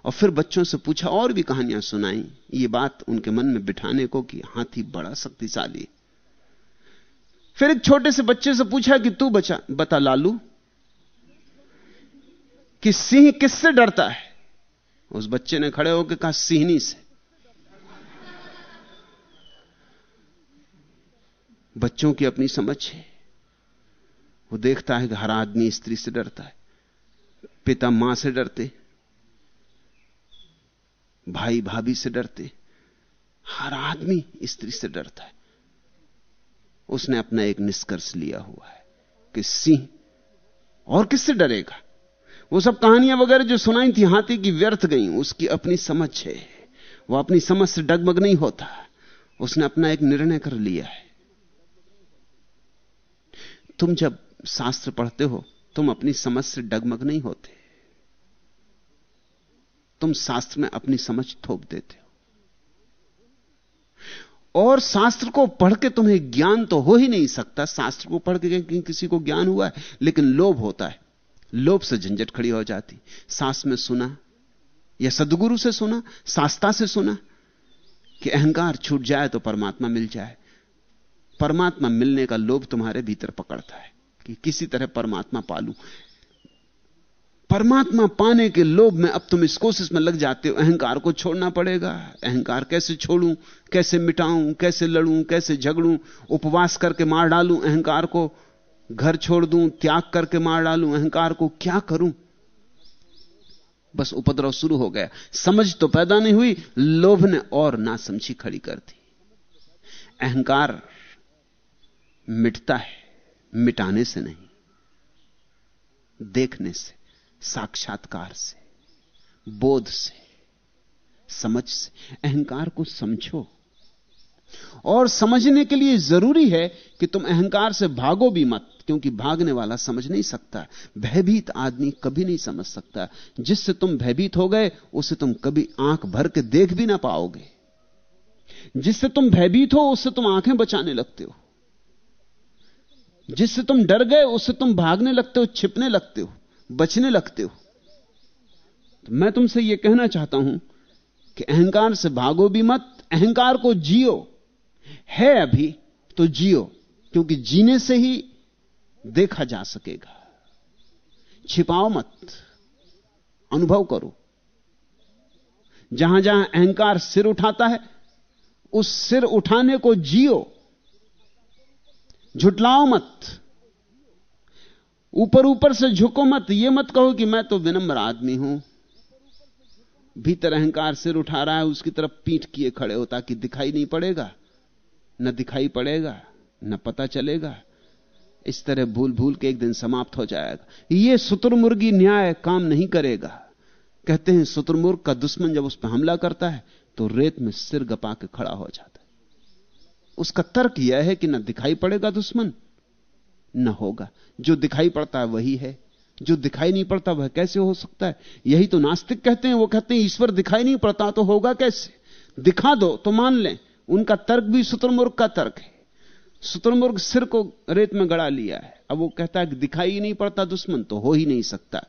और फिर बच्चों से पूछा, और भी कहानियाँ सुनाई। ये बात उनके मन में बिठाने को कि हाथी बड़ा शक्तिशाली। फिर एक छोटे से बच्चे से पूछा कि तू बचा, बता लालू, कि सिंह किससे डरता है? उस बच्चे ने खड़े होकर कहा, सिंहनी से। बच्चों की अपनी समझ है। वो देखता है कि हर आदमी स्त्री से डरता है, पिता माँ से डरते, भाई भाभी से डरते, हर आदमी स्त्री से डरता है। उसने अपना एक निष्कर्ष लिया हुआ है कि सिंह और किससे डरेगा? वो सब कहानियाँ वगैरह जो सुनाई थी, हाथी की व्यर्थ गई, उसकी अपनी समझ है। वो अपनी समझ से डगमग नहीं होता। उसने अपना एक निर्णय कर लिया है। तुम जब शास्त्र पढ़ते हो, तुम अपनी समझ से डगमग नहीं होते। तुम शास्त्र में अपनी समझ थोप देते हो। और शास्त्र को पढ़ के तुम्हें ज्ञान तो हो ही नहीं सकता। शास्त्र को पढ़ के किसी को ज्ञान हुआ है, लेकिन लोभ होता है। लोभ से झंझट खड़ी हो जाती। सास में सुना, या सदगुरु से सुना शास्ता से सुना, कि अहंकार छूट जाए तो परमात्मा मिल जाए। परमात्मा मिलने का लोभ तुम्हारे भीतर पकड़ता है कि किसी तरह परमात्मा पालू। परमात्मा पाने के लोभ में अब तुम इस कोशिश में लग जाते हो, अहंकार को छोड़ना पड़ेगा। अहंकार कैसे छोड़ूं, कैसे मिटाऊं, कैसे लड़ूं, कैसे झगड़ूं, उपवास करके मार डालूं, अहंकार को घर छोड़ दूँ, त्याग करके मार डालूं, अहंकार को क्या करूँ? बस उपद्रव शुरू हो गया। समझ तो पैदा नहीं हुई, लोभ ने और ना समझी खड़ी कर दी। अहंकार मिटता है, मिटाने से नहीं, देखने से, साक्षात्कार से, बोध से, समझ से, अहंकार को समझो। और समझने के लिए ज़रूरी है कि तुम अहंकार से भागो भी मत, क्योंकि भागने वाला समझ नहीं सकता, भयभीत आदमी कभी नहीं समझ सकता। जिससे तुम भयभीत हो गए, उसे तुम कभी आँख भर के देख भी ना पाओगे। जिससे तुम भयभीत हो, उससे तुम आँखें बचाने लगते हो। जिससे तुम डर गए, उससे तुम भागने लगते हो, छिपने लगते हो, बचने लगते हो। तो मैं तुमसे यह कहना चाहता हूँ कि अहंकार से भागो भी मत, अहंकार को जियो। है अभी तो जियो, क्योंकि जीने से ही देखा जा सकेगा। छिपाओ मत, अनुभव करो। जहाँ जहाँ अहंकार सिर उठाता है, उस सिर उठाने को जियो। झुटलाओ मत। ऊपर ऊपर से झुको मत यह मत कहो कि मैं तो विनम्र आदमी हूँ। भीतर अहंकार सिर उठा रहा है, उसकी तरफ़ पीठ किए खड़े होता कि दिखाई नहीं पड़ेगा, न दिखाई पड़ेगा, न पता चलेगा। इस तरह भूल भूल के एक दिन समाप्त हो जाएगा। यह सुतुरमुर्गी न्याय काम नहीं करेगा। कहते हैं सुतुरमुर्ग का दुश्मन जब उस पर हमला करता है तो रेत में सिर गपा के खड़ा हो जाता है। उसका तर्क यह है कि ना दिखाई पड़ेगा दुश्मन, न होगा। जो दिखाई पड़ता है वही है। जो दिखाई नहीं पड़ता वह कैसे हो सकता है? यही तो नास्तिक कहते हैं, वो कहते हैं, ईश्वर दिखाई नहीं पड़ता तो होगा कैसे? दिखा दो तो मान लें, उनका तर्क भी शुतुरमुर्ग का तर्क है। शुतुरमुर्ग सिर को रेत में गड़ा लिया है। अब वो कहता है कि दिखाई नहीं पड़ता दुश्मन तो हो ही नहीं सकता।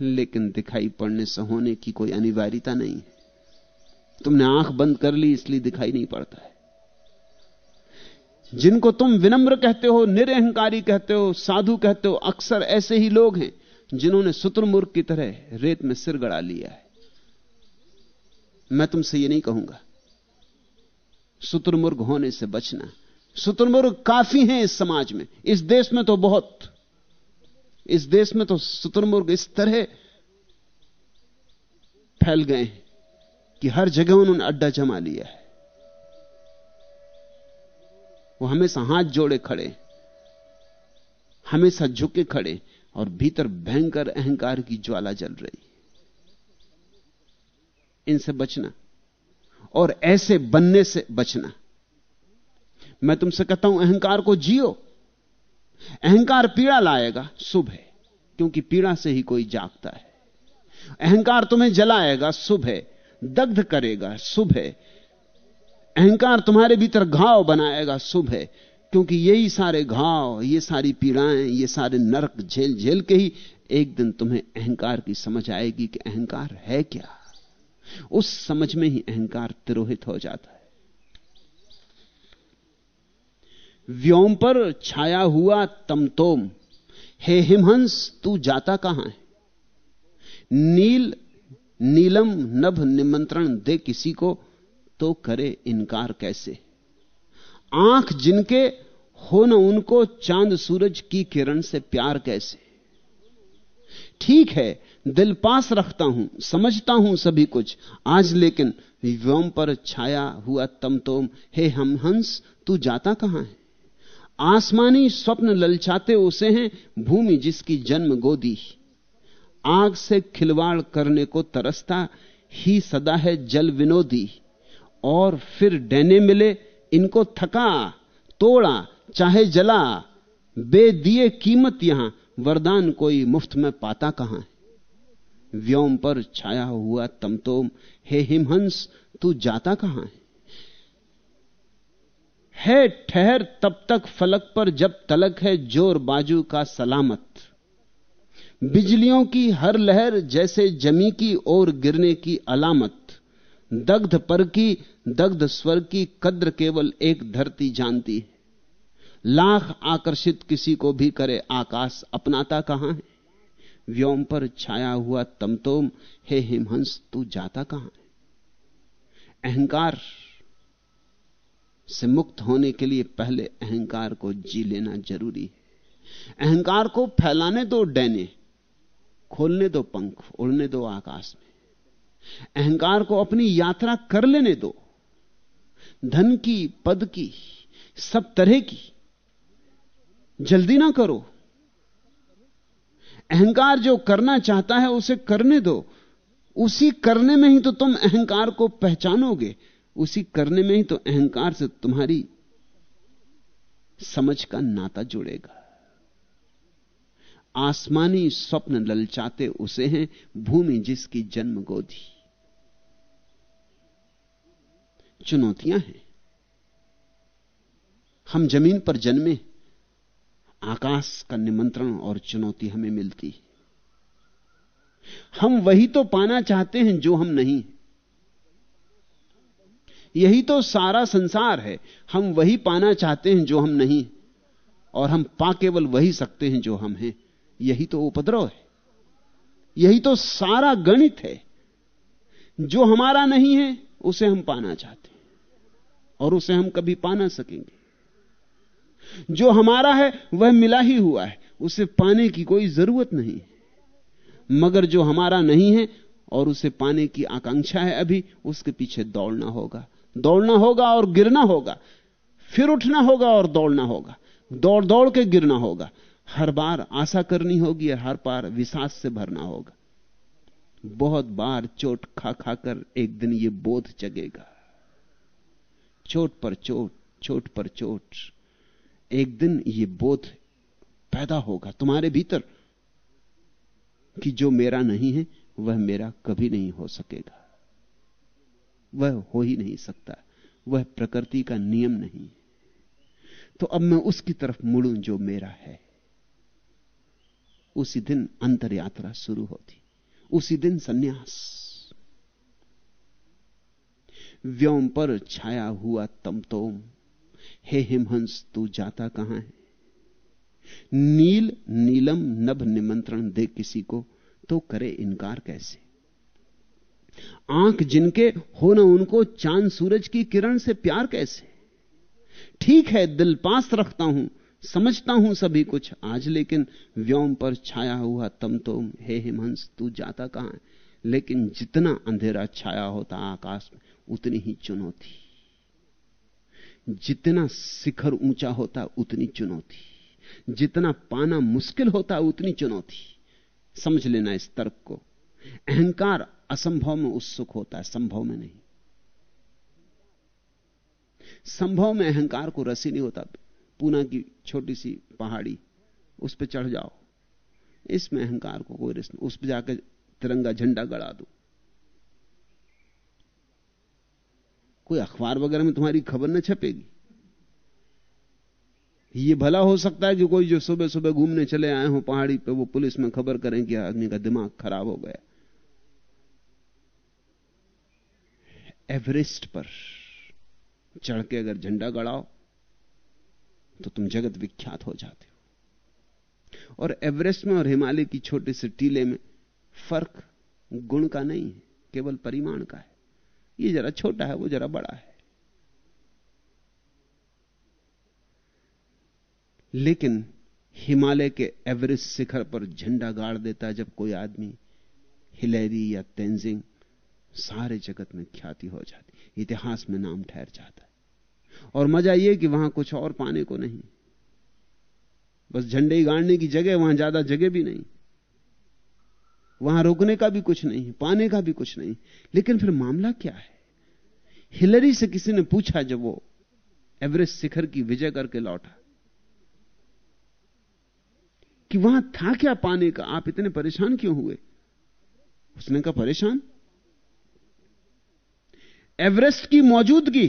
लेकिन दिखाई पड़ने से होने की कोई अनिवार्यता नहीं है। तुमने आँख बंद कर ली, इसलिए दिखाई नहीं पड़ता है। जिनको तुम विनम्र कहते हो, निरहंकारी कहते हो, साधु कहते हो, अक्सर ऐसे ही लोग हैं, जिन्होंने सुतुरमुर्ग की तरह रेत में सिर गड़ा लिया है। मैं तुमसे यह नहीं कहूँगा सुतुरमुर्ग होने से बचना। सुतुरमुर्ग काफ़ी हैं इस समाज में, इस देश में तो बहुत। इस देश में तो सुतुरमुर्ग इस तरह फैल गए हैं। कि हर जगह उन्होंने अड्डा जमा लिया है। वो हमेशा हाथ जोड़े खड़े, हमेशा झुके खड़े और भीतर भयंकर अहंकार की ज्वाला जल रही इनसे बचना और ऐसे बनने से बचना। मैं तुमसे कहता हूँ, अहंकार को जियो। अहंकार पीड़ा लाएगा, शुभ है, क्योंकि पीड़ा से ही कोई जागता है। अहंकार तुम्हें जलाएगा, शुभ है दग्ध करेगा, शुभ है। अहंकार तुम्हारे भीतर घाव बनाएगा, शुभ है। क्योंकि यही सारे घाव, ये सारी पीड़ाएँ, ये सारे नरक झेल झेल के ही एक दिन तुम्हें अहंकार की समझ आएगी कि अहंकार है क्या। उस समझ में ही अहंकार तिरोहित हो जाता है। व्योम पर छाया हुआ तमतोम हे हिमहंस, तू जाता कहाँ है? नील नीलम नभ निमंत्रण दे किसी को तो करे इनकार कैसे? आँख जिनके हो न उनको, चाँद सूरज की किरण से प्यार कैसे? ठीक है, दिल पास रखता हूँ, समझता हूँ सभी कुछ, आज लेकिन व्योम पर छाया हुआ तमतोम हे हम हंस, तू जाता कहाँ है? आसमानी स्वप्न ललचाते उसे हैं, भूमि जिसकी जन्म गोदी। आग से खिलवाड़ करने को तरसता ही सदा है जल विनोदी। और फिर डैने मिले, इनको थका, तोड़ा, चाहे जला। बे दिए कीमत यहाँ, वरदान कोई मुफ़्त में पाता कहाँ है? व्योम पर छाया हुआ तमतोम, हे हिमहंस, तू जाता कहाँ है? है ठहर तब तक फलक पर जब तलक है ज़ोर बाजू का सलामत। बिजलियों की हर लहर जैसे जमी की ओर गिरने की अलामत, दग्ध पर की, दग्ध स्वर की कद्र केवल एक धरती जानती है। लाख आकर्षित किसी को भी करे आकाश, अपनाता कहाँ है? व्योम पर छाया हुआ तमतोम, हे हिमहंस, तू जाता कहाँ है? अहंकार से मुक्त होने के लिए पहले अहंकार को जी लेना ज़रूरी है। अहंकार को फैलाने दो डैने। खोलने दो पंख, उड़ने दो आकाश में। अहंकार को अपनी यात्रा कर लेने दो। धन की, पद की, सब तरह की। जल्दी ना करो। अहंकार जो करना चाहता है, उसे करने दो। उसी करने में ही तो तुम अहंकार को पहचानोगे। उसी करने में ही तो अहंकार से तुम्हारी समझ का नाता जुड़ेगा। आसमानी स्वप्न ललचाते उसे हैं भूमि जिसकी जन्म गोदी। चुनौतियाँ हैं। हम ज़मीन पर जन्मे, आकाश का निमंत्रण और चुनौती हमें मिलती। हम वही तो पाना चाहते हैं जो हम नहीं। यही तो सारा संसार है। हम वही पाना चाहते हैं जो हम नहीं, और हम पा केवल वही सकते हैं जो हम हैं। यही तो उपद्रव है। यही तो सारा गणित है। जो हमारा नहीं है, उसे हम पाना चाहते हैं और उसे हम कभी पा ना सकेंगे। जो हमारा है, वह मिला ही हुआ है। उसे पाने की कोई ज़रूरत नहीं है। मगर जो हमारा नहीं है और उसे पाने की आकांक्षा है अभी, उसके पीछे दौड़ना होगा। दौड़ना होगा और गिरना होगा। फिर उठना होगा और दौड़ना होगा। दौड़ दौड़ के गिरना होगा। हर बार आशा करनी होगी और हर बार विश्वास से भरना होगा। बहुत बार चोट खा खा कर एक दिन ये बोध जगेगा। चोट पर चोट चोट पर चोट, एक दिन ये बोध पैदा होगा तुम्हारे भीतर कि जो मेरा नहीं है, वह मेरा कभी नहीं हो सकेगा। वह हो ही नहीं सकता। वह प्रकृति का नियम नहीं तो अब मैं उसकी तरफ़ मुड़ूं जो मेरा है। उसी दिन अंतर यात्रा शुरू होती। उसी दिन सन्यास। व्योम पर छाया हुआ तमतोम हे हिमहंस, तू जाता कहाँ है? नील, नीलम, नभ निमंत्रण दे किसी को तो करे इनकार कैसे? आँख जिनके हो ना उनको, चाँद सूरज की किरण से प्यार कैसे? ठीक है, दिल पास रखता हूँ समझता हूँ सभी कुछ। आज लेकिन व्योम पर छाया हुआ तम तो हे हिमहंस, तू जाता कहाँ है? लेकिन जितना अंधेरा छाया होता आकाश में, उतनी ही चुनौती। जितना शिखर ऊँचा होता, उतनी चुनौती। जितना पाना मुश्किल होता, उतनी चुनौती। समझ लेना इस तर्क को। अहंकार असंभव में उत्सुक होता है, संभव में नहीं। संभव में अहंकार को रसी नहीं होता। पूना की छोटी सी पहाड़ी, उस पर चढ़ जाओ। इसमें अहंकार को कोई रिश्ता उस पर जाकर तिरंगा झंडा गड़ा दो। कोई अखबार वगैरह में तुम्हारी खबर न छपेगी। ये भला हो सकता है कि कोई जो सुबह सुबह घूमने चले आए हो पहाड़ी पे, वो पुलिस में खबर करें कि आदमी का दिमाग खराब हो गया। एवरेस्ट पर चढ़ के अगर झंडा गड़ाओ तो तुम जगत विख्यात हो जाते हो। और एवरेस्ट में और हिमालय की छोटे से टीले में फ़र्क गुण का नहीं है, केवल परिमाण का है। ये जरा छोटा है, वो जरा बड़ा है। लेकिन हिमालय के एवरेस्ट शिखर पर झंडा गाड़ देता है जब कोई आदमी, हिलेरी या तेंजिंग, सारे जगत में ख्याति हो जाती। इतिहास में नाम ठहर जाता है। और मज़ा यह कि वहाँ कुछ और पाने को नहीं। बस झंडे गाड़ने की जगह, वहाँ ज़्यादा जगह भी नहीं। वहाँ रोकने का भी कुछ नहीं, पाने का भी कुछ नहीं। लेकिन फिर मामला क्या है? हिलरी से किसी ने पूछा जब वो एवरेस्ट शिखर की विजय करके लौटा कि वहाँ था क्या पाने का? आप इतने परेशान क्यों हुए? उसने कहा, परेशान? एवरेस्ट की मौजूदगी।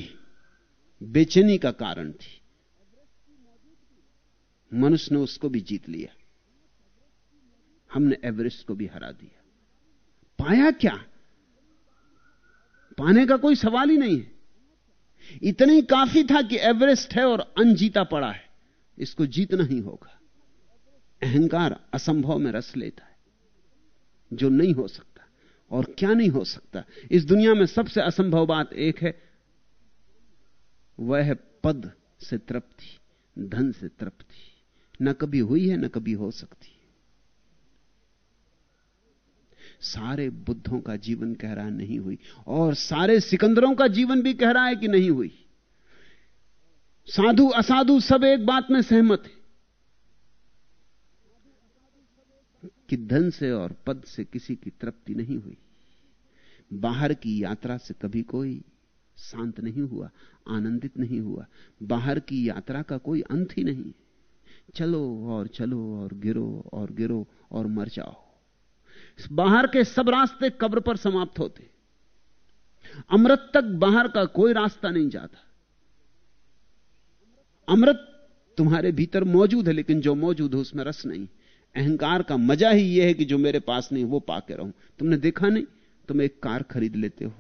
बेचैनी का कारण थी। मनुष्य ने उसको भी जीत लिया। हमने एवरेस्ट को भी हरा दिया। पाया क्या? पाने का कोई सवाल ही नहीं है। इतना ही काफ़ी था कि एवरेस्ट है और अनजीता पड़ा है। इसको जीतना ही होगा। अहंकार असंभव में रस लेता है, जो नहीं हो सकता और क्या नहीं हो सकता। इस दुनिया में सबसे असंभव बात एक है वह पद से तृप्ति, धन से तृप्ति। न कभी हुई है, न कभी हो सकती। सारे बुद्धों का जीवन कह रहा नहीं हुई। और सारे सिकंदरों का जीवन भी कह रहा है कि नहीं हुई। साधु, असाधु सब एक बात में सहमत है कि धन से और पद से किसी की तृप्ति नहीं हुई। बाहर की यात्रा से कभी कोई शांत नहीं हुआ, आनंदित नहीं हुआ। बाहर की यात्रा का कोई अंत ही नहीं। चलो और चलो और गिरो और गिरो और मर जाओ। बाहर के सब रास्ते कब्र पर समाप्त होते। अमृत तक बाहर का कोई रास्ता नहीं जाता। अमृत तुम्हारे भीतर मौजूद है, लेकिन जो मौजूद है उसमें रस नहीं। अहंकार का मज़ा ही यह है कि जो मेरे पास नहीं, वो पाके रहूँ। तुमने देखा नहीं? तुम एक कार खरीद लेते हो।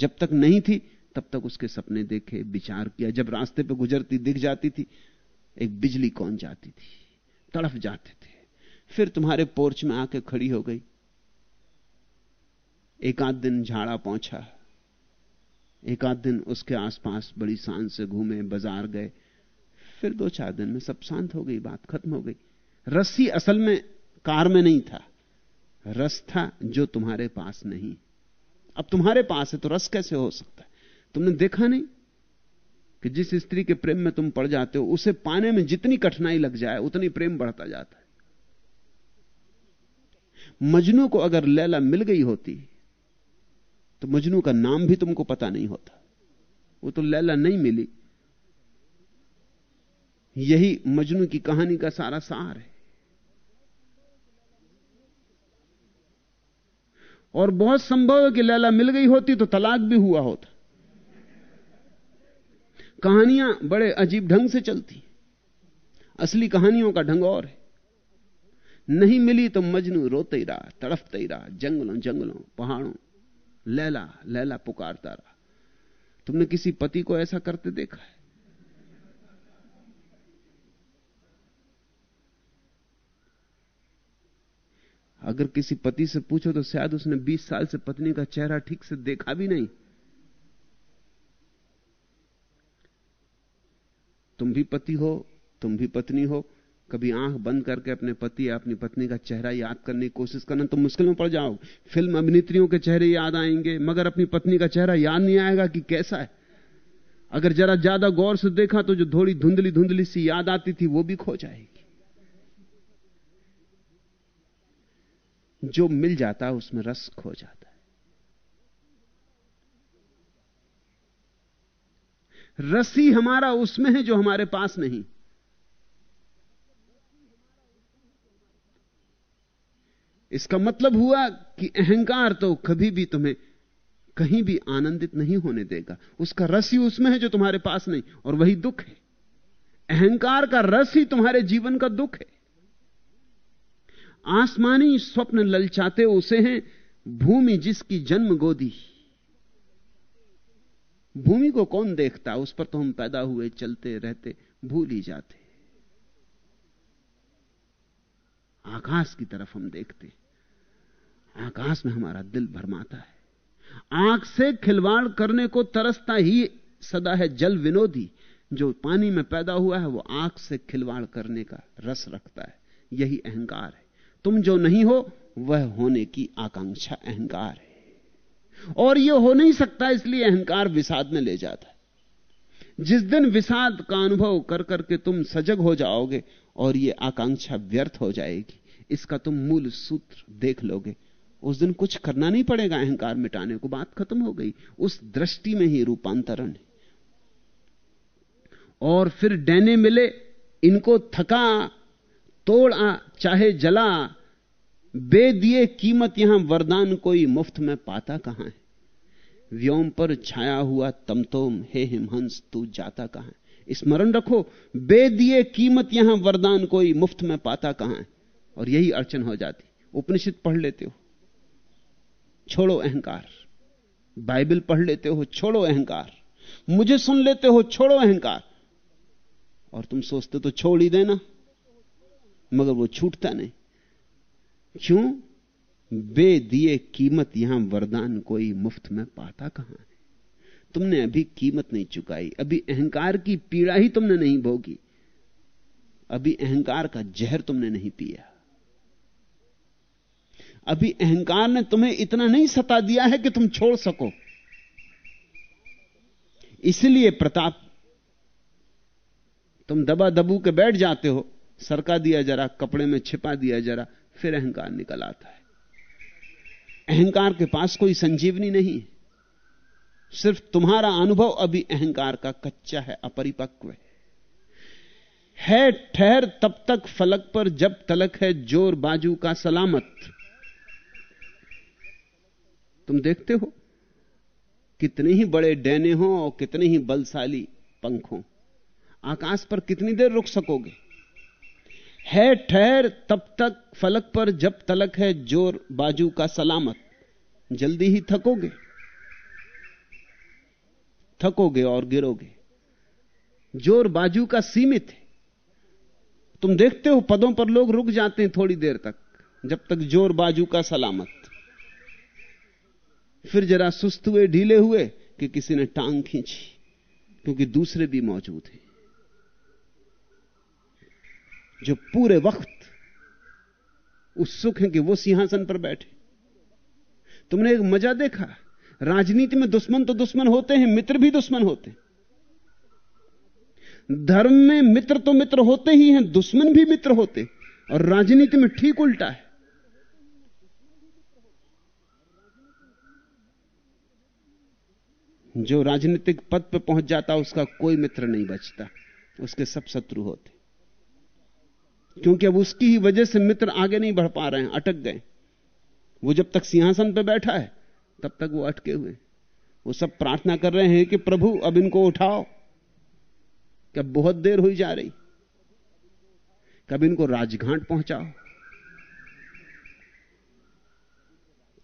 जब तक नहीं थी, तब तक उसके सपने देखे, विचार किया। जब रास्ते पे गुजरती, दिख जाती थी, एक बिजली कौन जाती थी? तड़फ जाते थे। फिर तुम्हारे पोर्च में आके खड़ी हो गई। एक आध दिन झाड़ा पहुँचा एक आध दिन उसके आसपास बड़ी सांस से घूमे, बाज़ार गए। फिर दो चार दिन में सब शांत हो गई, बात खत्म हो गई। रस्सी असल में कार में नहीं था। रस था जो तुम्हारे पास नहीं। अब तुम्हारे पास है तो रस कैसे हो सकता है? तुमने देखा नहीं कि जिस स्त्री के प्रेम में तुम पड़ जाते हो, उसे पाने में जितनी कठिनाई लग जाए, उतनी प्रेम बढ़ता जाता है। मजनू को अगर लैला मिल गई होती तो मजनू का नाम भी तुमको पता नहीं होता। वो तो लैला नहीं मिली। यही मजनू की कहानी का सारा सार है। और बहुत संभव है कि लैला मिल गई होती तो तलाक भी हुआ होता। कहानियाँ बड़े अजीब ढंग से चलती। असली कहानियों का ढंग और है। नहीं मिली तो मजनू रोते ही रहा, तड़फते ही रहा, जंगलों जंगलों, पहाड़ों। लैला लैला पुकारता रहा। तुमने किसी पति को ऐसा करते देखा है? अगर किसी पति से पूछो तो शायद उसने 20 साल से पत्नी का चेहरा ठीक से देखा भी नहीं। तुम भी पति हो, तुम भी पत्नी हो, कभी आँख बंद करके अपने पति या अपनी पत्नी का चेहरा याद करने की कोशिश करना तो मुश्किल में पड़ जाओ। फ़िल्म अभिनेत्रियों के चेहरे याद आएँगे, मगर अपनी पत्नी का चेहरा याद नहीं आएगा कि कैसा है। अगर जरा ज़्यादा गौर से देखा तो जो थोड़ी धुंधली धुंधली सी याद आती थी, वो भी खो जाएगी। जो मिल जाता है उसमें रस खो जाता है। रस ही हमारा उसमें है जो हमारे पास नहीं। इसका मतलब हुआ कि अहंकार तो कभी भी तुम्हें कहीं भी आनंदित नहीं होने देगा। उसका रस ही उसमें है जो तुम्हारे पास नहीं, और वही दुख है। अहंकार का रस ही तुम्हारे जीवन का दुख है। आसमानी स्वप्न ललचाते उसे हैं भूमि जिसकी जन्म गोदी। भूमि को कौन देखता? उस पर तो हम पैदा हुए, चलते रहते, भूल ही जाते। आकाश की तरफ़ हम देखते। आकाश में हमारा दिल भरमाता है। आँख से खिलवाड़ करने को तरसता ही सदा है जल विनोदी। जो पानी में पैदा हुआ है, वो आँख से खिलवाड़ करने का रस रखता है। यही अहंकार है। तुम जो नहीं हो, वह होने की आकांक्षा अहंकार है। और यह हो नहीं सकता, इसलिए अहंकार विषाद में ले जाता है। जिस दिन विषाद का अनुभव कर करके तुम सजग हो जाओगे और यह आकांक्षा व्यर्थ हो जाएगी, इसका तुम मूल सूत्र देख लोगे। उस दिन कुछ करना नहीं पड़ेगा, अहंकार मिटाने को बात खत्म हो गई। उस दृष्टि में ही रूपांतरण है। और फिर डैने मिले, इनको थका तोड़ा, चाहे जला बे दिए कीमत, यहाँ वरदान कोई मुफ़्त में पाता कहाँ है? व्योम पर छाया हुआ तमतोम, हे हिमहंस, तू जाता कहाँ है? स्मरण रखो बे दिए कीमत, यहाँ वरदान कोई मुफ़्त में पाता कहाँ है? और यही अड़चन हो जाती। उपनिषद पढ़ लेते हो। छोड़ो अहंकार। बाइबल पढ़ लेते हो, छोड़ो अहंकार। मुझे सुन लेते हो, छोड़ो अहंकार। और तुम सोचते तो छोड़ ही देना। मगर वो छूटता नहीं। क्यों? बे दिए कीमत यहाँ वरदान कोई मुफ़्त में पाता कहाँ है? तुमने अभी कीमत नहीं चुकाई, अभी अहंकार की पीड़ा ही तुमने नहीं भोगी, अभी अहंकार का जहर तुमने नहीं पिया। अभी अहंकार ने तुम्हें इतना नहीं सता दिया है कि तुम छोड़ सको। इसलिए प्रताप, तुम दबा दबू के बैठ जाते हो। सरका दिया जरा कपड़े में छिपा दिया जरा फिर अहंकार निकल आता है। अहंकार के पास कोई संजीवनी नहीं सिर्फ़ तुम्हारा अनुभव अभी अहंकार का कच्चा है, अपरिपक्व है। ठहर तब तक फलक पर जब तलक है ज़ोर बाजू का सलामत। तुम देखते हो कितने ही बड़े डैने हो और कितने ही बलशाली पंख आकाश पर कितनी देर रुक सकोगे? है ठहर तब तक फलक पर जब तलक है ज़ोर, बाजू का सलामत। जल्दी ही थकोगे। थकोगे और गिरोगे। ज़ोर, बाजू का सीमित है। तुम देखते हो पदों पर लोग रुक जाते हैं थोड़ी देर तक, जब तक ज़ोर, बाजू का सलामत। फिर जरा सुस्त हुए, ढीले हुए कि किसी ने टांग खींची, क्योंकि दूसरे भी मौजूद हैं। जो पूरे वक्त उत्सुक हैं कि वो सिंहासन पर बैठे। तुमने एक मज़ा देखा? राजनीति में दुश्मन तो दुश्मन होते हैं, मित्र भी दुश्मन होते हैं। धर्म में मित्र तो मित्र होते ही हैं, दुश्मन भी मित्र होते और राजनीति में ठीक उल्टा है। जो राजनीतिक पद पर पहुँच जाता, उसका कोई मित्र नहीं बचता। उसके सब शत्रु होते क्योंकि अब उसकी ही वजह से मित्र आगे नहीं बढ़ पा रहे हैं, अटक गए। वो जब तक सिंहासन पर बैठा है, तब तक वो अटके हुए। वो सब प्रार्थना कर रहे हैं कि प्रभु, अब इनको उठाओ। कि अब बहुत देर हुई जा रही। कब इनको राजघाट पहुंचाओ।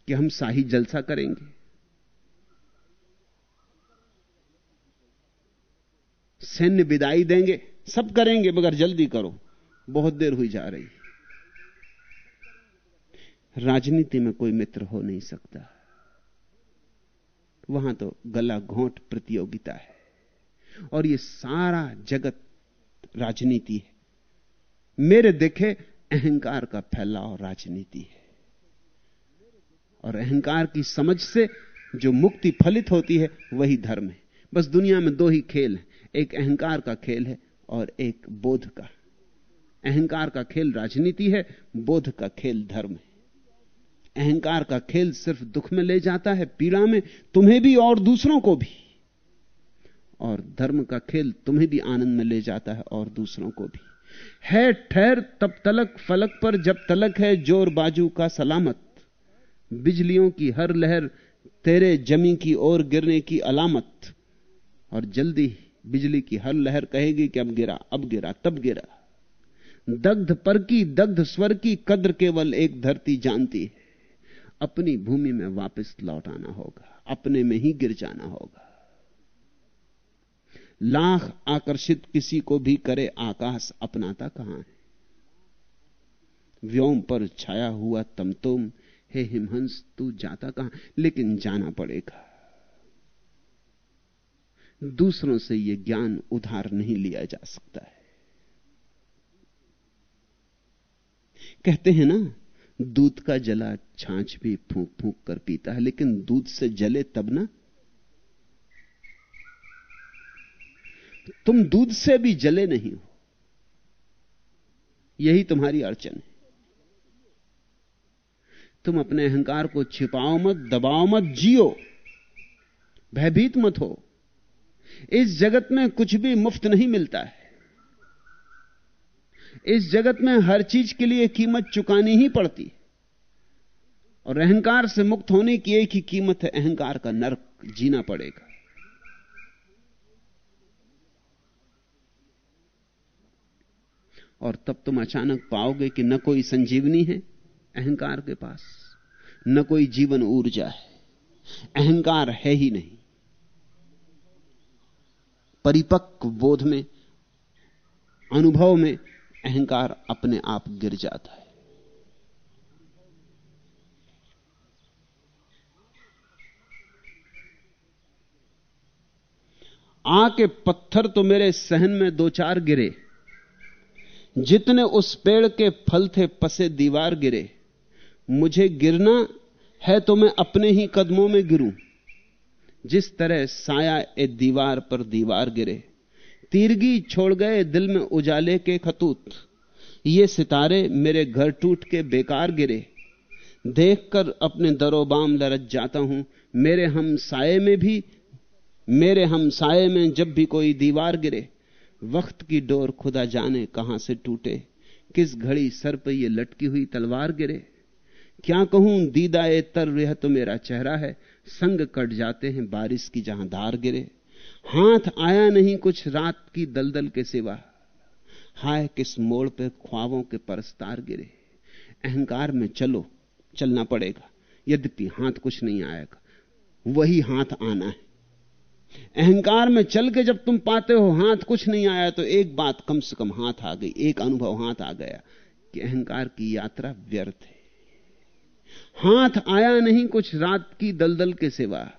कि हम शाही जलसा करेंगे। सैन्य विदाई देंगे, सब करेंगे, मगर जल्दी करो। बहुत देर हुई जा रही। राजनीति में कोई मित्र हो नहीं सकता। वहाँ तो गला घोंट प्रतियोगिता है। और ये सारा जगत राजनीति है। मेरे देखे अहंकार का फैलाव राजनीति है। और अहंकार की समझ से जो मुक्ति फलित होती है, वही धर्म है। बस दुनिया में दो ही खेल हैं। एक अहंकार का खेल है और एक बोध का। अहंकार का खेल राजनीति है, बोध का खेल धर्म है। अहंकार का खेल सिर्फ़ दुख में ले जाता है, पीड़ा में, तुम्हें भी और दूसरों को भी। और धर्म का खेल तुम्हें भी आनंद में ले जाता है और दूसरों को भी। है ठहर तब तलक, फलक पर जब तलक है ज़ोर बाजू का सलामत। बिजलियों की हर लहर तेरे जमी की ओर गिरने की अलामत। और जल्दी बिजली की हर लहर कहेगी कि अब गिरा अब गिरा, तब गिरा। दग्ध पर की, दग्ध स्वर की कद्र केवल एक धरती जानती है। अपनी भूमि में वापस लौट आना होगा, अपने में ही गिर जाना होगा। लाख आकर्षित किसी को भी करे आकाश, अपनाता कहाँ है? व्योम पर छाया हुआ तमतोम, हे हिमहंस, तू जाता कहाँ? लेकिन जाना पड़ेगा। दूसरों से यह ज्ञान उधार नहीं लिया जा सकता है। कहते हैं ना, दूध का जला छाछ भी फूंक फूंक कर पीता है, लेकिन दूध से जले तब ना? तुम दूध से भी जले नहीं हो। यही तुम्हारी अड़चन है। तुम अपने अहंकार को छिपाओ मत, दबाओ मत, जियो। भयभीत मत हो। इस जगत में कुछ भी मुफ़्त नहीं मिलता है। इस जगत में हर चीज़ के लिए कीमत चुकानी ही पड़ती। और अहंकार से मुक्त होने की एक ही कीमत है, अहंकार का नरक जीना पड़ेगा। और तब तुम अचानक पाओगे कि न कोई संजीवनी है अहंकार के पास, न कोई जीवन ऊर्जा है। अहंकार है ही नहीं। परिपक्व बोध में, अनुभव में अहंकार अपने आप गिर जाता है। आके पत्थर तो मेरे सहन में दो चार गिरे। जितने उस पेड़ के फल थे पसे दीवार गिरे। मुझे गिरना है तो मैं अपने ही कदमों में गिरूं। जिस तरह साया ए दीवार पर दीवार गिरे। तीरगी छोड़ गए दिल में उजाले के खतूत। ये सितारे मेरे घर टूट के बेकार गिरे। देखकर अपने दरोबाम लरज जाता हूँ। मेरे हम साये में भी, मेरे हम साये में जब भी कोई दीवार गिरे, वक्त की डोर खुदा जाने कहाँ से टूटे। किस घड़ी सर पर यह लटकी हुई तलवार गिरे। क्या कहूँ, दीदाए तर यह तो मेरा चेहरा है। संग कट जाते हैं बारिश की जहाँ धार गिरे। हाथ आया नहीं कुछ रात की दलदल के सिवा। हाय, किस मोड़ पे ख्वाबों के परस्तार गिरे। अहंकार में चलो, चलना पड़ेगा। यद्यपि हाथ कुछ नहीं आएगा, वही हाथ आना है। अहंकार में चल के जब तुम पाते हो हाथ कुछ नहीं आया तो एक बात कम से कम हाथ आ गई, एक अनुभव हाथ आ गया कि अहंकार की यात्रा व्यर्थ है। हाथ आया नहीं कुछ रात की दलदल के सिवा।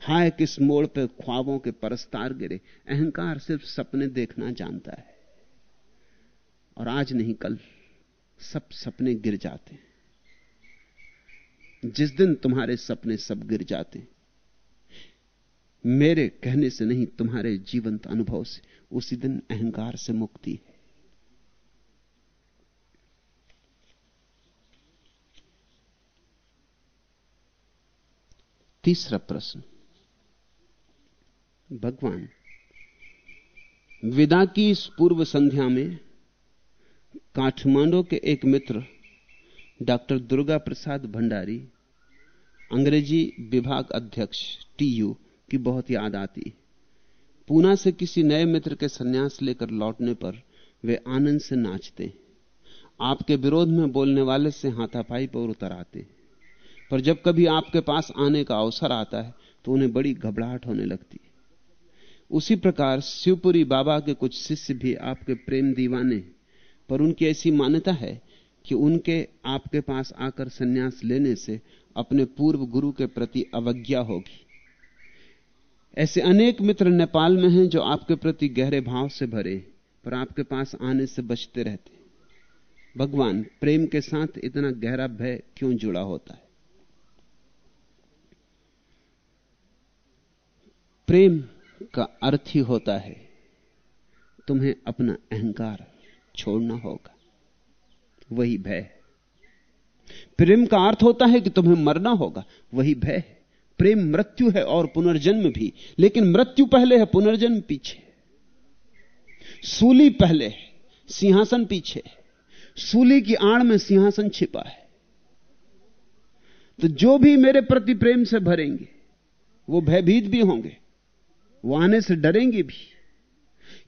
हाय किस मोड़ पे ख्वाबों के परस्तार गिरे। अहंकार सिर्फ़ सपने देखना जानता है। और आज नहीं, कल सब सपने गिर जाते हैं। जिस दिन तुम्हारे सपने सब गिर जाते हैं, मेरे कहने से नहीं, तुम्हारे जीवंत अनुभव से, उसी दिन अहंकार से मुक्ति है। तीसरा प्रश्न। भगवान, विदा की इस पूर्व संध्या में काठमांडू के एक मित्र, डॉक्टर दुर्गा प्रसाद भंडारी, अंग्रेज़ी विभाग अध्यक्ष, टीयू, की बहुत याद आती। पूना से किसी नए मित्र के सन्यास लेकर लौटने पर वे आनंद से नाचते, आपके विरोध में बोलने वाले से हाथापाई पर उतर आते। पर जब कभी आपके पास आने का अवसर आता है तो उन्हें बड़ी घबराहट होने लगती। उसी प्रकार शिवपुरी बाबा के कुछ शिष्य भी आपके प्रेम दीवाने पर उनकी ऐसी मान्यता है कि उनके आपके पास आकर सन्यास लेने से अपने पूर्व गुरु के प्रति अवज्ञा होगी। ऐसे अनेक मित्र नेपाल में हैं जो आपके प्रति गहरे भाव से भरे पर आपके पास आने से बचते रहते भगवान प्रेम के साथ इतना गहरा भय क्यों जुड़ा होता है? प्रेम का अर्थ ही होता है, तुम्हें अपना अहंकार छोड़ना होगा। वही भय। प्रेम का अर्थ होता है कि तुम्हें मरना होगा। वही भय। प्रेम मृत्यु है और पुनर्जन्म भी, लेकिन मृत्यु पहले है, पुनर्जन्म पीछे। सूली पहले है, सिंहासन पीछे सूली की आड़ में सिंहासन छिपा है। तो जो भी मेरे प्रति प्रेम से भरेंगे, वो भयभीत भी होंगे। वो आने से डरेंगे भी।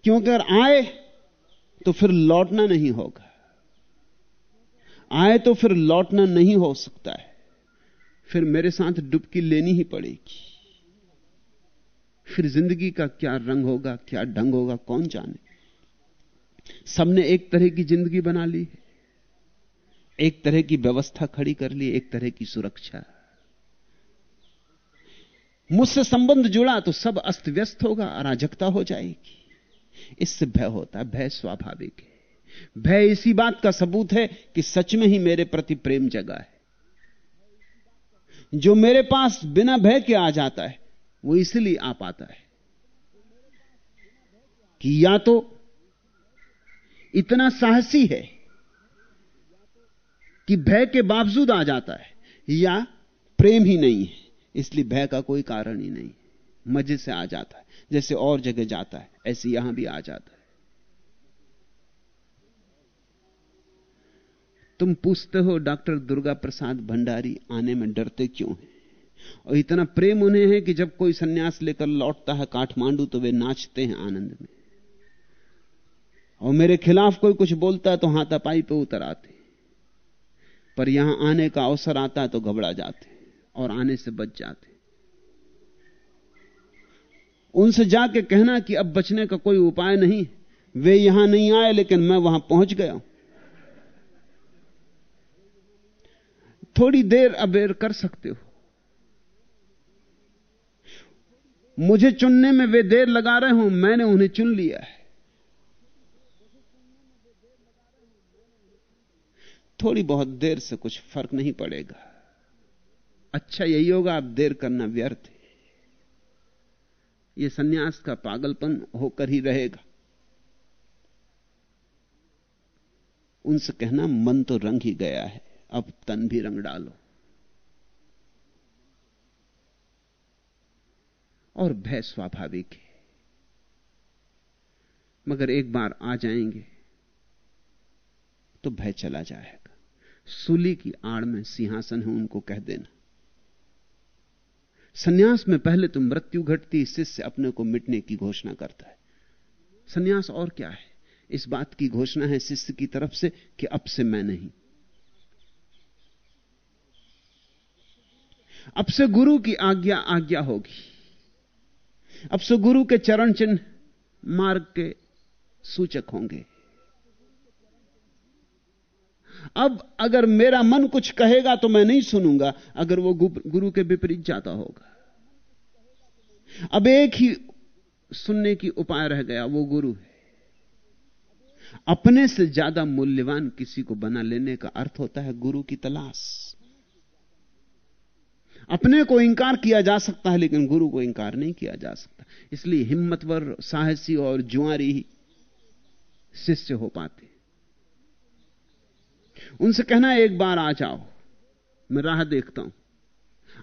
क्योंकि अगर आए तो फिर लौटना नहीं होगा। आए तो फिर लौटना नहीं हो सकता है। फिर मेरे साथ डुबकी लेनी ही पड़ेगी। फिर ज़िंदगी का क्या रंग होगा, क्या ढंग होगा, कौन जाने? सबने एक तरह की ज़िंदगी बना ली एक तरह की व्यवस्था खड़ी कर ली, एक तरह की सुरक्षा। मुझसे संबंध जुड़ा तो सब अस्त व्यस्त होगा, अराजकता हो जाएगी। इससे भय होता है भय स्वाभाविक है। भय इसी बात का सबूत है कि सच में ही मेरे प्रति प्रेम जगा है। जो मेरे पास बिना भय के आ जाता है, वो इसलिए आ पाता है कि या तो इतना साहसी है कि भय के बावजूद आ जाता है, या प्रेम ही नहीं है। इसलिए भय का कोई कारण ही नहीं। मज़े से आ जाता है, जैसे और जगह जाता है, ऐसे यहाँ भी आ जाता है। तुम पूछते हो, डॉक्टर दुर्गा प्रसाद भंडारी आने में डरते क्यों हैं? और इतना प्रेम उन्हें है कि जब कोई सन्यास लेकर लौटता है काठमांडू तो वे नाचते हैं आनंद में। और मेरे खिलाफ कोई कुछ बोलता है तो हाथापाई पे उतर आते। पर यहाँ आने का अवसर आता है तो घबरा जाते। और आने से बच जाते। उनसे जाके कहना कि अब बचने का कोई उपाय नहीं, वे यहाँ नहीं आए, लेकिन मैं वहाँ पहुँच गया थोड़ी देर अबेर कर सकते हो। मुझे चुनने में वे देर लगा रहे हो, मैंने उन्हें चुन लिया है। थोड़ी बहुत देर से कुछ फ़र्क नहीं पड़ेगा। अच्छा यही होगा, आप देर करना व्यर्थ है। यह सन्यास का पागलपन होकर ही रहेगा। उनसे कहना, मन तो रंग ही गया है, अब तन भी रंग डालो। और भय स्वाभाविक है। मगर एक बार आ जाएँगे तो भय चला जाएगा। सूली की आड़ में सिंहासन है, उनको कह देना। सन्यास में पहले तो मृत्यु घटती शिष्य अपने को मिटने की घोषणा करता है। सन्यास और क्या है? इस बात की घोषणा है शिष्य की तरफ़ से कि अब से मैं नहीं। अब से गुरु की आज्ञा आज्ञा होगी। अब से गुरु के चरण चिन्ह मार्ग के सूचक होंगे। अब अगर मेरा मन कुछ कहेगा तो मैं नहीं सुनूँगा, अगर वो गुरु के विपरीत जाता होगा। अब एक ही सुनने की उपाय रह गया, वो गुरु है। अपने से ज़्यादा मूल्यवान किसी को बना लेने का अर्थ होता है गुरु की तलाश। अपने को इंकार किया जा सकता है, लेकिन गुरु को इंकार नहीं किया जा सकता। इसलिए हिम्मतवर, साहसी और जुआरी ही शिष्य हो पाते। उनसे कहना, एक बार आ जाओ, मैं राह देखता हूँ।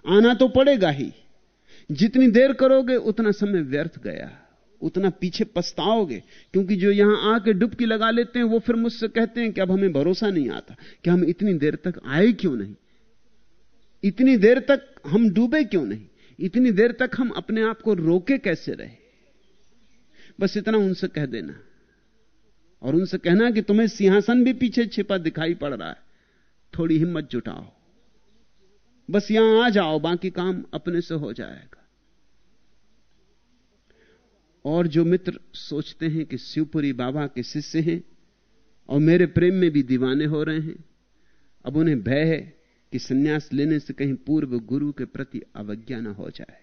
आना तो पड़ेगा ही। जितनी देर करोगे, उतना समय व्यर्थ गया। उतना पीछे पछताओगे, क्योंकि जो यहाँ आके डुबकी लगा लेते हैं, वो फिर मुझसे कहते हैं कि अब हमें भरोसा नहीं आता कि हम इतनी देर तक आए क्यों नहीं। इतनी देर तक हम डूबे क्यों नहीं? इतनी देर तक हम अपने आप को रोके कैसे रहे? बस इतना उनसे कह देना। और उनसे कहना कि तुम्हें सिंहासन भी पीछे छिपा दिखाई पड़ रहा है। थोड़ी हिम्मत जुटाओ। बस यहाँ आ जाओ, बाकी काम अपने से हो जाएगा। और जो मित्र सोचते हैं कि शिवपुरी बाबा के शिष्य हैं और मेरे प्रेम में भी दीवाने हो रहे हैं, अब उन्हें भय है कि सन्यास लेने से कहीं पूर्व गुरु के प्रति अवज्ञा न हो जाए।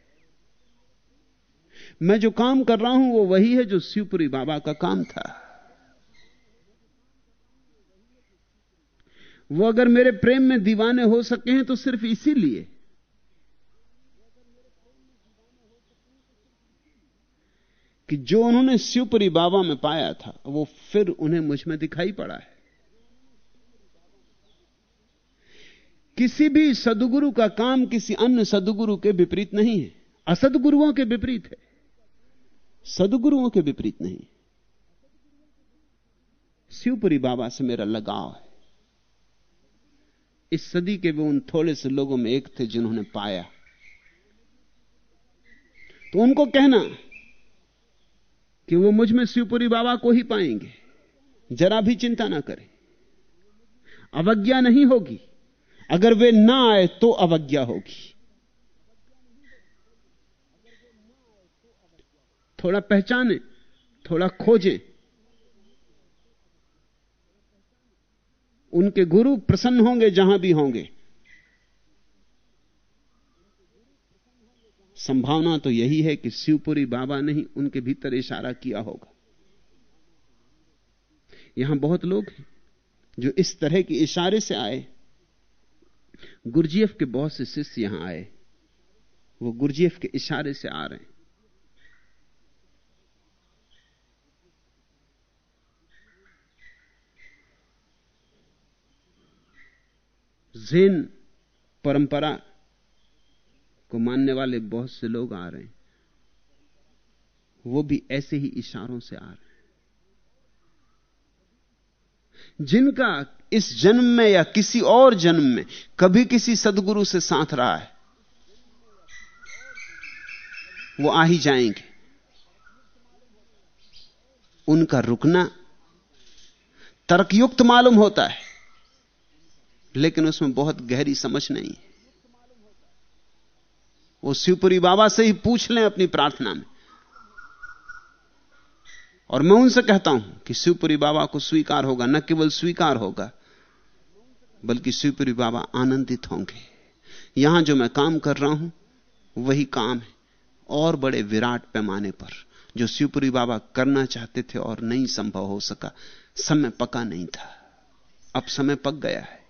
मैं जो काम कर रहा हूँ, वो वही है जो शिवपुरी बाबा का काम था। वो अगर मेरे प्रेम में दीवाने हो सके हैं तो सिर्फ़ इसीलिए। कि जो उन्होंने शिवपुरी बाबा में पाया था, वो फिर उन्हें मुझमें दिखाई पड़ा है। किसी भी सदगुरु का काम किसी अन्य सदगुरु के विपरीत नहीं है। असदगुरुओं के विपरीत है। सदगुरुओं के विपरीत नहीं शिवपुरी बाबा से मेरा लगाव है। इस सदी के वे उन थोड़े से लोगों में एक थे जिन्होंने पाया। तो उनको कहना कि वो मुझमें शिवपुरी बाबा को ही पाएँगे। जरा भी चिंता ना करें। अवज्ञा नहीं होगी। अगर वे ना आए तो अवज्ञा होगी। थोड़ा पहचाने, थोड़ा खोजें। उनके गुरु प्रसन्न होंगे, जहाँ भी होंगे। संभावना तो यही है कि शिवपुरी बाबा ने ही उनके भीतर इशारा किया होगा। यहाँ बहुत लोग हैं जो इस तरह के इशारे से आए। गुरजीएफ के बहुत से शिष्य यहाँ आए। वो गुरजीएफ के इशारे से आ रहे हैं। जैन परंपरा को मानने वाले बहुत से लोग आ रहे हैं, वो भी ऐसे ही इशारों से आ रहे हैं। जिनका इस जन्म में या किसी और जन्म में कभी किसी सदगुरु से साथ रहा है, वो आ ही जाएँगे। उनका रुकना तर्कयुक्त मालूम होता है। लेकिन उसमें बहुत गहरी समझ नहीं है। वो शिवपुरी बाबा से ही पूछ लें अपनी प्रार्थना में। और मैं उनसे कहता हूँ कि शिवपुरी बाबा को स्वीकार होगा, न केवल स्वीकार होगा, बल्कि शिवपुरी बाबा आनंदित होंगे। यहाँ जो मैं काम कर रहा हूँ, वही काम है और बड़े विराट पैमाने पर, जो शिवपुरी बाबा करना चाहते थे और नहीं संभव हो सका। समय पका नहीं था। अब समय पक गया है।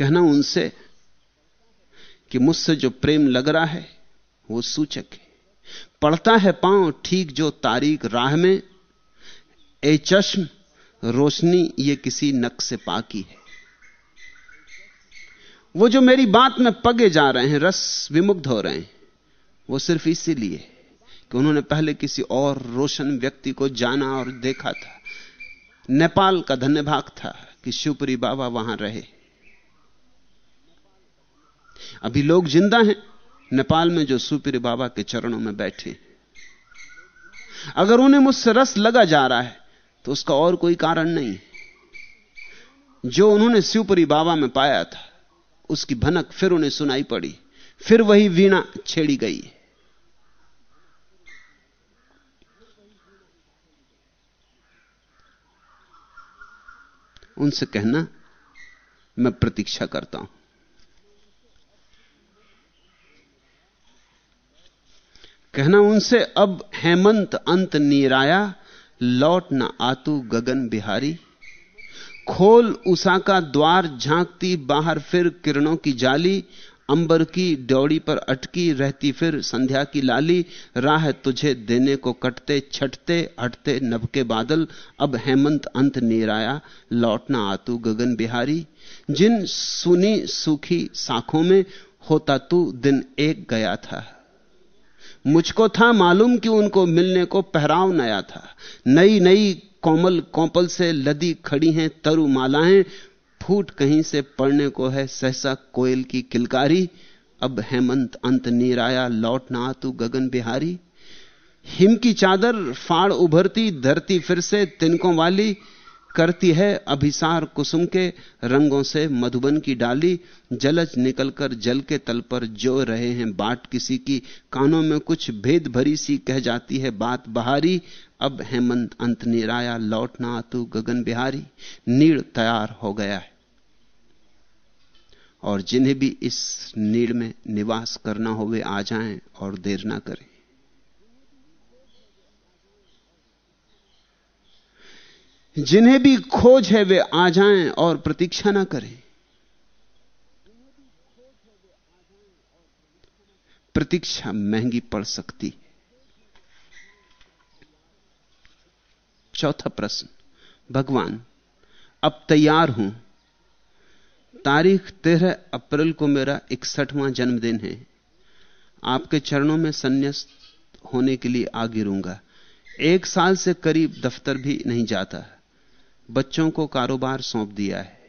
कहना उनसे कि मुझसे जो प्रेम लग रहा है, वो सूचक है। पड़ता है पाँव, ठीक जो तारीख राह में, ए चश्म, रोशनी ये किसी नक से पाकी है। वो जो मेरी बात में पगे जा रहे हैं, रस विमुग्ध हो रहे हैं, वो सिर्फ़ इसीलिए कि उन्होंने पहले किसी और रोशन व्यक्ति को जाना और देखा था। नेपाल का धन्य भाग था कि शिवपुरी बाबा वहाँ रहे। अभी लोग ज़िंदा हैं। नेपाल में जो सुपीर बाबा के चरणों में बैठे अगर उन्हें मुझसे रस लगा जा रहा है तो उसका और कोई कारण नहीं जो उन्होंने शिवपुरी बाबा में पाया था, उसकी भनक फिर उन्हें सुनाई पड़ी। फिर वही वीणा छेड़ी गई उनसे कहना, मैं प्रतीक्षा करता हूँ। कहना उनसे, अब हेमंत अंत नीराया, लौट न आतू गगन बिहारी। खोल उषा का द्वार झांकती, बाहर फिर किरणों की जाली। अंबर की डौड़ी पर अटकी, रहती फिर संध्या की लाली। राह तुझे देने को कटते, छटते, हटते नभ के बादल। अब हेमंत अंत नीराया लौटना आतू गगन बिहारी। जिन सुनी सूखी साखों में, होता तू दिन एक गया था। मुझको था मालूम कि उनको मिलने को पहराव नया था। नई नई कोमल, कोपल से लदी खड़ी हैं, तरु मालाएँ। फूट कहीं से पड़ने को है सहसा कोयल की किलकारी। अब हेमंत, अंत नीराया, लौट ना तू गगन बिहारी। हिम की चादर फाड़ उभरती, धरती फिर से तिनकों वाली। करती है, अभिसार कुसुम के रंगों से मधुबन की डाली, जलज निकलकर जल के तल पर जो रहे हैं बाट किसी की, कानों में कुछ भेद भरी सी कह जाती है बात बहारी, अब हेमंत अंत निराया लौटना तू गगन बिहारी, नीड़ तैयार हो गया है। और जिन्हें भी इस नीड़ में निवास करना हो वे आ जाएँ और देर ना करें। जिन्हें भी खोज है वे आ जाएँ और प्रतीक्षा ना करें। प्रतीक्षा महँगी पड़ सकती चौथा प्रश्न, भगवान, अब तैयार हूँ। तारीख तेरह अप्रैल को मेरा इकसठवां जन्मदिन है। आपके चरणों में संन्यास होने के लिए आ गिरूँगा एक साल से करीब दफ्तर भी नहीं जाता। बच्चों को कारोबार सौंप दिया है।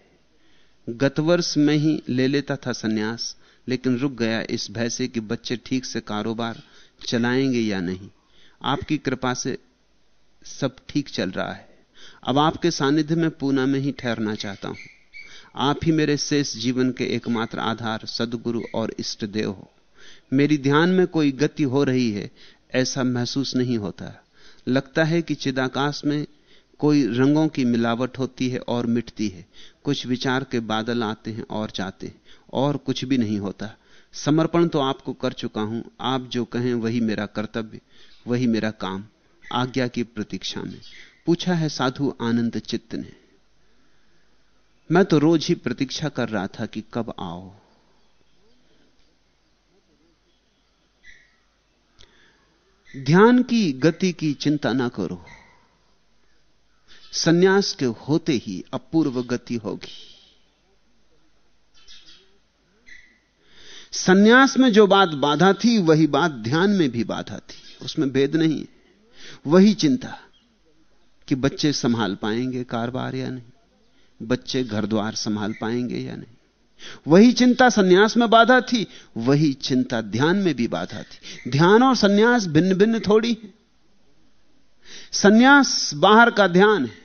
गत वर्ष में ही ले लेता था सन्यास, लेकिन रुक गया इस भय से कि बच्चे ठीक से कारोबार चलाएँगे या नहीं। आपकी कृपा से सब ठीक चल रहा है। अब आपके सानिध्य में पूना में ही ठहरना चाहता हूँ। आप ही मेरे शेष जीवन के एकमात्र आधार, सदगुरु और इष्ट देव हो। मेरी ध्यान में कोई गति हो रही है, ऐसा महसूस नहीं होता। लगता है कि चिदाकाश में कोई रंगों की मिलावट होती है और मिटती है। कुछ विचार के बादल आते हैं और जाते हैं, और कुछ भी नहीं होता। समर्पण तो आपको कर चुका हूँ। आप जो कहें, वही मेरा कर्तव्य, वही मेरा काम। आज्ञा की प्रतीक्षा में। पूछा है साधु आनंद चित्त ने। मैं तो रोज ही प्रतीक्षा कर रहा था कि कब आओ। ध्यान की गति की चिंता ना करो। सन्यास के होते ही अपूर्व गति होगी। सन्यास में जो बात बाधा थी, वही बात ध्यान में भी बाधा थी। उसमें भेद नहीं वही चिंता कि बच्चे संभाल पाएँगे कारोबार या नहीं? बच्चे घर द्वार संभाल पाएँगे या नहीं? वही चिंता सन्यास में बाधा थी, वही चिंता ध्यान में भी बाधा थी। ध्यान और सन्यास भिन्न भिन्न थोड़ी है। सन्यास बाहर का ध्यान है।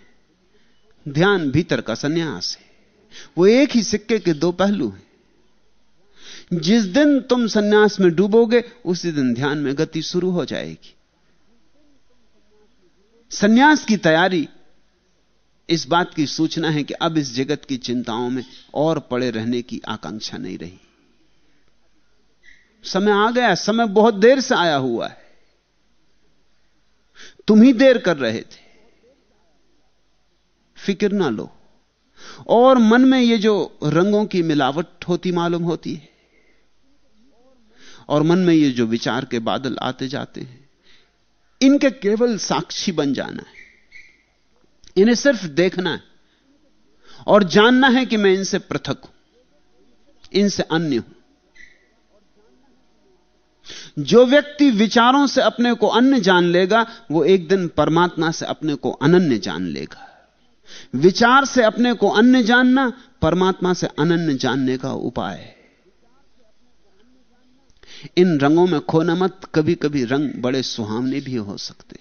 ध्यान भीतर का सन्यास है। वो एक ही सिक्के के दो पहलू हैं। जिस दिन तुम सन्यास में डूबोगे, उसी दिन ध्यान में गति शुरू हो जाएगी। सन्यास की तैयारी, इस बात की सूचना है कि अब इस जगत की चिंताओं में और पड़े रहने की आकांक्षा नहीं रही। समय आ गया, समय बहुत देर से आया हुआ है। तुम ही देर कर रहे थे। फ़िक्र ना लो। और मन में ये जो रंगों की मिलावट होती मालूम होती है, और मन में ये जो विचार के बादल आते जाते हैं, इनके केवल साक्षी बन जाना है। इन्हें सिर्फ़ देखना है और जानना है कि मैं इनसे पृथक हूँ, इनसे अन्य हूँ। जो व्यक्ति विचारों से अपने को अन्य जान लेगा, वो एक दिन परमात्मा से अपने को अनन्य जान लेगा। विचार से अपने को अन्य जानना, परमात्मा से अनन्य जानने का उपाय है। इन रंगों में खोना मत कभी कभी रंग बड़े सुहावने भी हो सकते।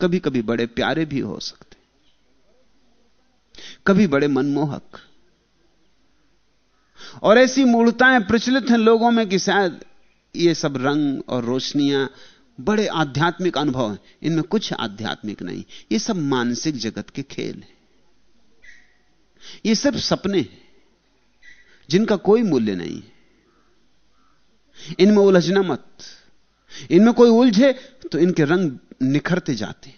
कभी कभी बड़े प्यारे भी हो सकते। कभी बड़े मनमोहक। और ऐसी मूर्ताएँ प्रचलित हैं लोगों में कि शायद ये सब रंग और रोशनियाँ बड़े आध्यात्मिक अनुभव हैं। इनमें कुछ आध्यात्मिक नहीं। ये सब मानसिक जगत के खेल हैं। ये सब सपने हैं, जिनका कोई मूल्य नहीं है। इनमें उलझना मत। इनमें कोई उलझे तो इनके रंग निखरते जाते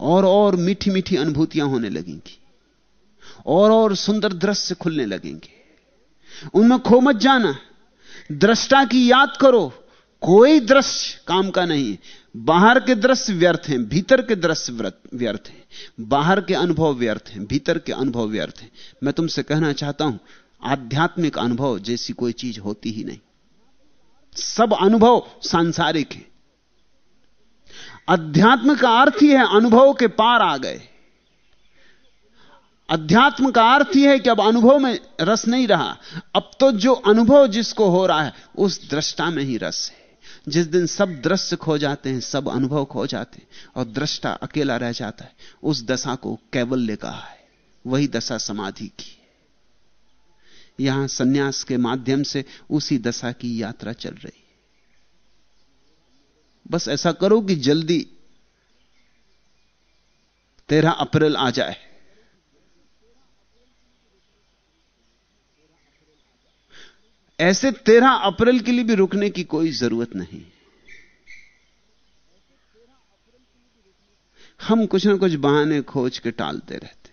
और और मीठी मीठी अनुभूतियाँ होने लगेंगी। और और सुंदर दृश्य खुलने लगेंगे। उनमें खो मत जाना। दृष्टा की याद करो। कोई दृश्य काम का नहीं बाहर के दृश्य व्यर्थ हैं, भीतर के दृश्य व्यर्थ हैं। बाहर के अनुभव व्यर्थ हैं, भीतर के अनुभव व्यर्थ हैं। मैं तुमसे कहना चाहता हूँ, आध्यात्मिक अनुभव जैसी कोई चीज़ होती ही नहीं। सब अनुभव सांसारिक है। अध्यात्म का अर्थ ही है, अनुभव के पार आ गए। अध्यात्म का अर्थ यह है कि अब अनुभव में रस नहीं रहा। अब तो जो अनुभव जिसको हो रहा है, उस दृष्टा में ही रस है। जिस दिन सब दृश्य खो जाते हैं, सब अनुभव खो जाते हैं, और दृष्टा अकेला रह जाता है, उस दशा को कैवल्य कहा है। वही दशा समाधि की यहाँ सन्यास के माध्यम से उसी दशा की यात्रा चल रही है। बस ऐसा करो कि जल्दी तेरह अप्रैल आ जाए। ऐसे तेरह अप्रैल के लिए भी रुकने की कोई ज़रूरत नहीं। हम कुछ ना कुछ बहाने खोज के टालते रहते।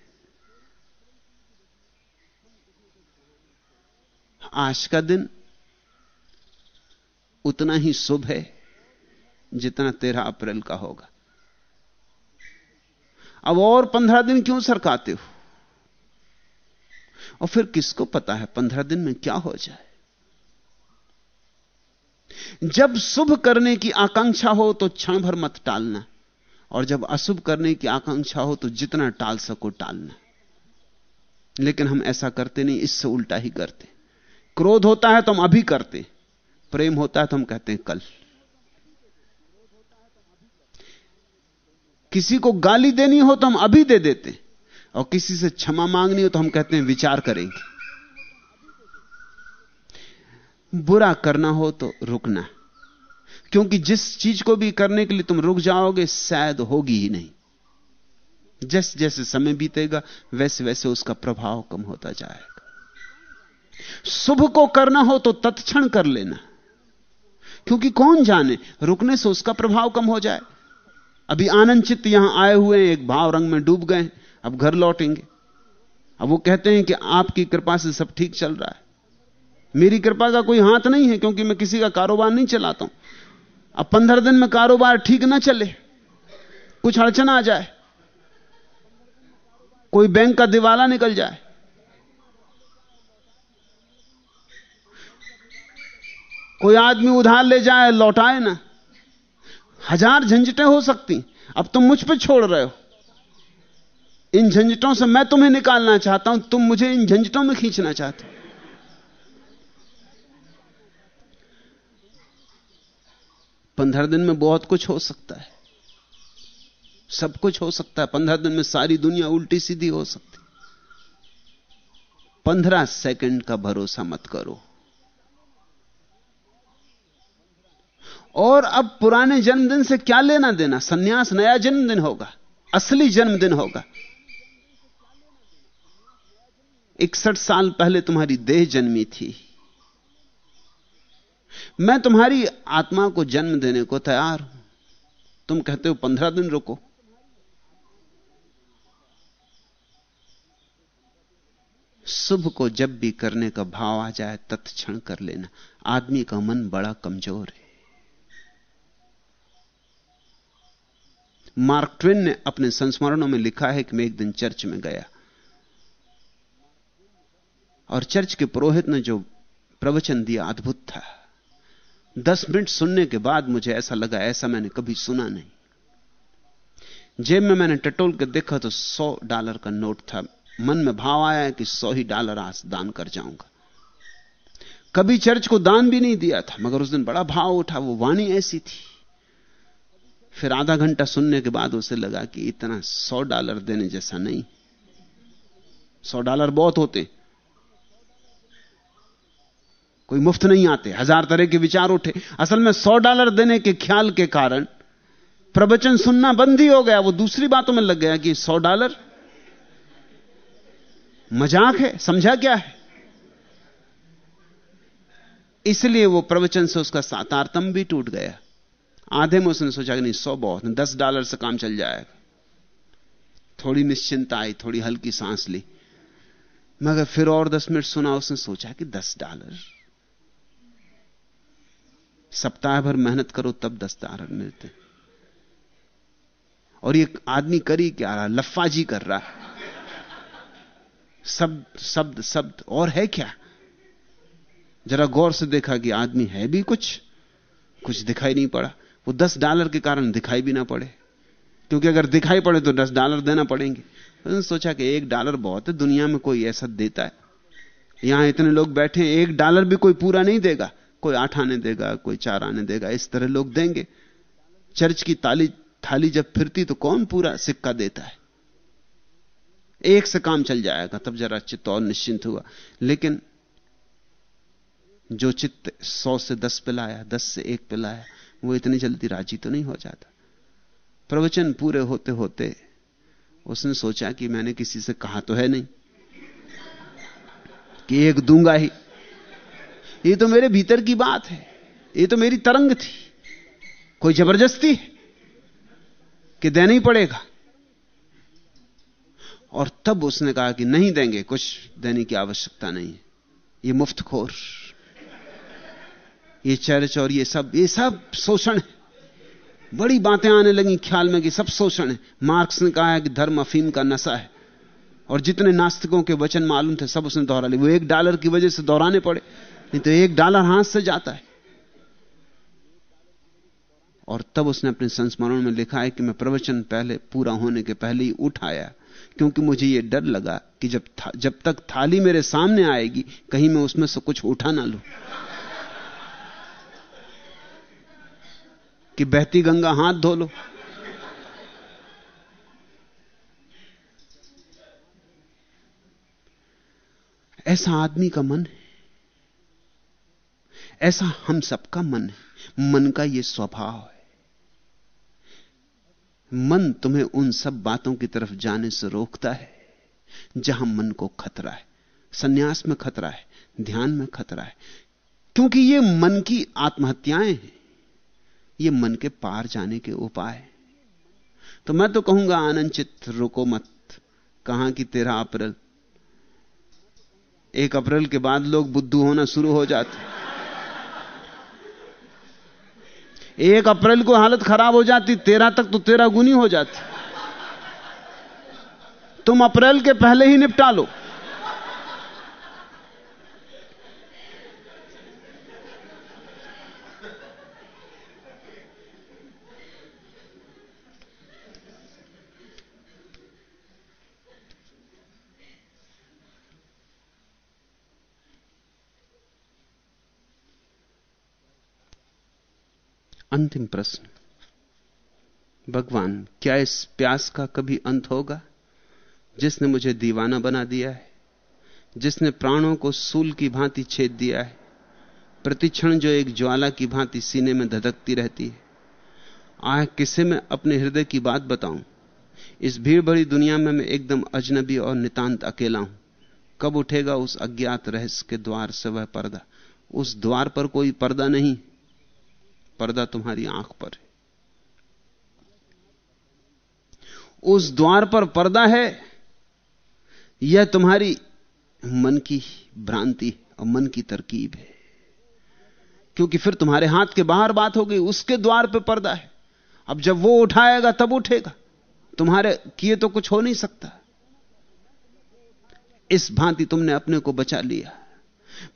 आज का दिन उतना ही शुभ है जितना तेरह अप्रैल का होगा। अब और पंद्रह दिन क्यों सरकाते हो? और फिर किसको पता है पंद्रह दिन में क्या हो जाए? जब शुभ करने की आकांक्षा हो तो क्षण भर मत टालना। और जब अशुभ करने की आकांक्षा हो तो जितना टाल सको टालना। लेकिन हम ऐसा करते नहीं, इससे उल्टा ही करते। क्रोध होता है तो हम अभी करते, प्रेम होता है तो हम कहते हैं कल। किसी को गाली देनी हो तो हम अभी दे देते, और किसी से क्षमा मांगनी हो तो हम कहते हैं विचार करेंगे। बुरा करना हो तो रुकना। क्योंकि जिस चीज़ को भी करने के लिए तुम रुक जाओगे, शायद होगी ही नहीं। जैसे जैसे समय बीतेगा, वैसे वैसे उसका प्रभाव कम होता जाएगा। शुभ को करना हो तो तत्क्षण कर लेना। क्योंकि कौन जाने, रुकने से उसका प्रभाव कम हो जाए। अभी आनंद चित्त यहाँ आए हुए एक भाव रंग में डूब गए अब घर लौटेंगे। अब वो कहते हैं कि आपकी कृपा से सब ठीक चल रहा है। मेरी कृपा का कोई हाथ नहीं है क्योंकि मैं किसी का कारोबार नहीं चलाता हूँ। अब पंद्रह दिन में कारोबार ठीक ना चले, कुछ अड़चन आ जाए, कोई बैंक का दिवाला निकल जाए। कोई आदमी उधार ले जाए, लौटाए ना। हज़ार झंझटें हो सकती, अब तुम मुझ पे छोड़ रहे हो। इन झंझटों से मैं तुम्हें निकालना चाहता हूँ, तुम मुझे इन झंझटों में खींचना चाहते हो। पंद्रह दिन में बहुत कुछ हो सकता है। सब कुछ हो सकता है। पंद्रह दिन में सारी दुनिया उल्टी सीधी हो सकती। पंद्रह सेकंड का भरोसा मत करो। और अब पुराने जन्मदिन से क्या लेना देना? सन्यास, नया जन्मदिन होगा। असली जन्मदिन होगा। इकसठ साल पहले तुम्हारी देह जन्मी थी। मैं तुम्हारी आत्मा को जन्म देने को तैयार हूँ। तुम कहते हो पंद्रह दिन रुको। शुभ को जब भी करने का भाव आ जाए, तत्क्षण कर लेना। आदमी का मन बड़ा कमज़ोर है। मार्क ट्वेन ने अपने संस्मरणों में लिखा है कि मैं एक दिन चर्च में गया। और चर्च के पुरोहित ने जो प्रवचन दिया, अद्भुत था। दस मिनट सुनने के बाद मुझे ऐसा लगा ऐसा मैंने कभी सुना नहीं। जेब में मैंने टटोल के देखा तो सौ डॉलर का नोट था। मन में भाव आया कि सौ ही डॉलर आज दान कर जाऊँगा। कभी चर्च को दान भी नहीं दिया था, मगर उस दिन बड़ा भाव उठा, वो वाणी ऐसी थी। फिर आधा घंटा सुनने के बाद उसे लगा कि इतना सौ डॉलर देने जैसा नहीं। सौ डॉलर बहुत होते। कोई मुफ़्त नहीं आते, हज़ार तरह के विचार उठे। असल में सौ डॉलर देने के ख्याल के कारण प्रवचन सुनना बंद ही हो गया। वो दूसरी बातों में लग गया कि सौ डॉलर? मज़ाक है, समझा क्या है? इसलिए वो प्रवचन से उसका तारतम भी टूट गया। आधे में उसने सोचा कि नहीं, सौ बहुत दस डॉलर से काम चल जाएगा। थोड़ी निश्चिंता आई, थोड़ी हल्की सांस ली। मगर फिर और दस मिनट सुना, उसने सोचा कि दस डॉलर। सप्ताह भर मेहनत करो, तब दस डॉलर मिलते। और ये आदमी करी क्या रहा लफ्फाजी कर रहा। शब्द शब्द शब्द, और है क्या? जरा गौर से देखा कि आदमी है भी कुछ कुछ दिखाई नहीं पड़ा। वो दस डॉलर के कारण दिखाई भी ना पड़े। क्योंकि अगर दिखाई पड़े तो दस डॉलर देना पड़ेंगे। तो सोचा कि एक डॉलर बहुत है, दुनिया में कोई ऐसा देता है। यहाँ इतने लोग बैठे एक डॉलर भी कोई पूरा नहीं देगा। कोई आठ आने देगा, कोई चार आने देगा, इस तरह लोग देंगे। चर्च की ताली, थाली जब फिरती तो कौन पूरा सिक्का देता है? एक से काम चल जाएगा, तब जरा चित्त और निश्चिंत हुआ। लेकिन जो चित्त सौ से दस पिलाया दस से एक पिलाया वो इतनी जल्दी राज़ी तो नहीं हो जाता। प्रवचन पूरे होते होते उसने सोचा कि मैंने किसी से कहा तो है नहीं, कि एक दूँगा ही। ये तो मेरे भीतर की बात है। ये तो मेरी तरंग थी। कोई ज़बरदस्ती है कि देना ही पड़ेगा? और तब उसने कहा कि नहीं देंगे, कुछ देने की आवश्यकता नहीं है। ये मुफ़्त खोर ये चर्च और ये सब ये सब शोषण है। बड़ी बातें आने लगी ख्याल में कि सब शोषण है। मार्क्स ने कहा है कि धर्म अफीम का नशा है। और जितने नास्तिकों के वचन मालूम थे, सब उसने दोहरा लिए। वो एक डॉलर की वजह से दोहराने पड़े। नहीं तो एक डॉलर हाथ से जाता है। और तब उसने अपने संस्मरण में लिखा है कि मैं प्रवचन पहले पूरा होने के पहले ही उठाया क्योंकि मुझे यह डर लगा कि जब था, जब तक थाली मेरे सामने आएगी कहीं मैं उसमें से कुछ उठा ना लू। कि बहती गंगा हाथ धो लो। ऐसा आदमी का मन है। ऐसा हम सबका मन है। मन का यह स्वभाव है। मन तुम्हें उन सब बातों की तरफ़ जाने से रोकता है, जहाँ मन को खतरा है। सन्यास में खतरा है, ध्यान में खतरा है। क्योंकि ये मन की आत्महत्याएँ हैं, ये मन के पार जाने के उपाय तो मैं तो कहूँगा आनंद चित्त रुको मत। कहाँ कि तेरह अप्रैल? एक अप्रैल के बाद लोग बुद्धू होना शुरू हो जाते एक अप्रैल को हालत खराब हो जाती, तेरह तक तो तेरह गुनी हो जाती। तुम अप्रैल के पहले ही निपटा लो। अंतिम प्रश्न। भगवान, क्या इस प्यास का कभी अंत होगा? जिसने मुझे दीवाना बना दिया है, जिसने प्राणों को सूल की भांति छेद दिया है, प्रतिक्षण जो एक ज्वाला की भांति सीने में धधकती रहती है। आह, किसे मैं अपने हृदय की बात बताऊँ? इस भीड़ भरी दुनिया में मैं एकदम अजनबी और नितांत अकेला हूँ। कब उठेगा उस अज्ञात रहस्य के द्वार से वह पर्दा? उस द्वार पर कोई पर्दा नहीं। पर्दा तुम्हारी आँख पर है। उस द्वार पर पर्दा है, यह तुम्हारी मन की भ्रांति और मन की तरकीब है। क्योंकि फिर तुम्हारे हाथ के बाहर बात हो गई, उसके द्वार पर पर्दा है। अब जब वो उठाएगा, तब उठेगा। तुम्हारे किए तो कुछ हो नहीं सकता। इस भांति तुमने अपने को बचा लिया।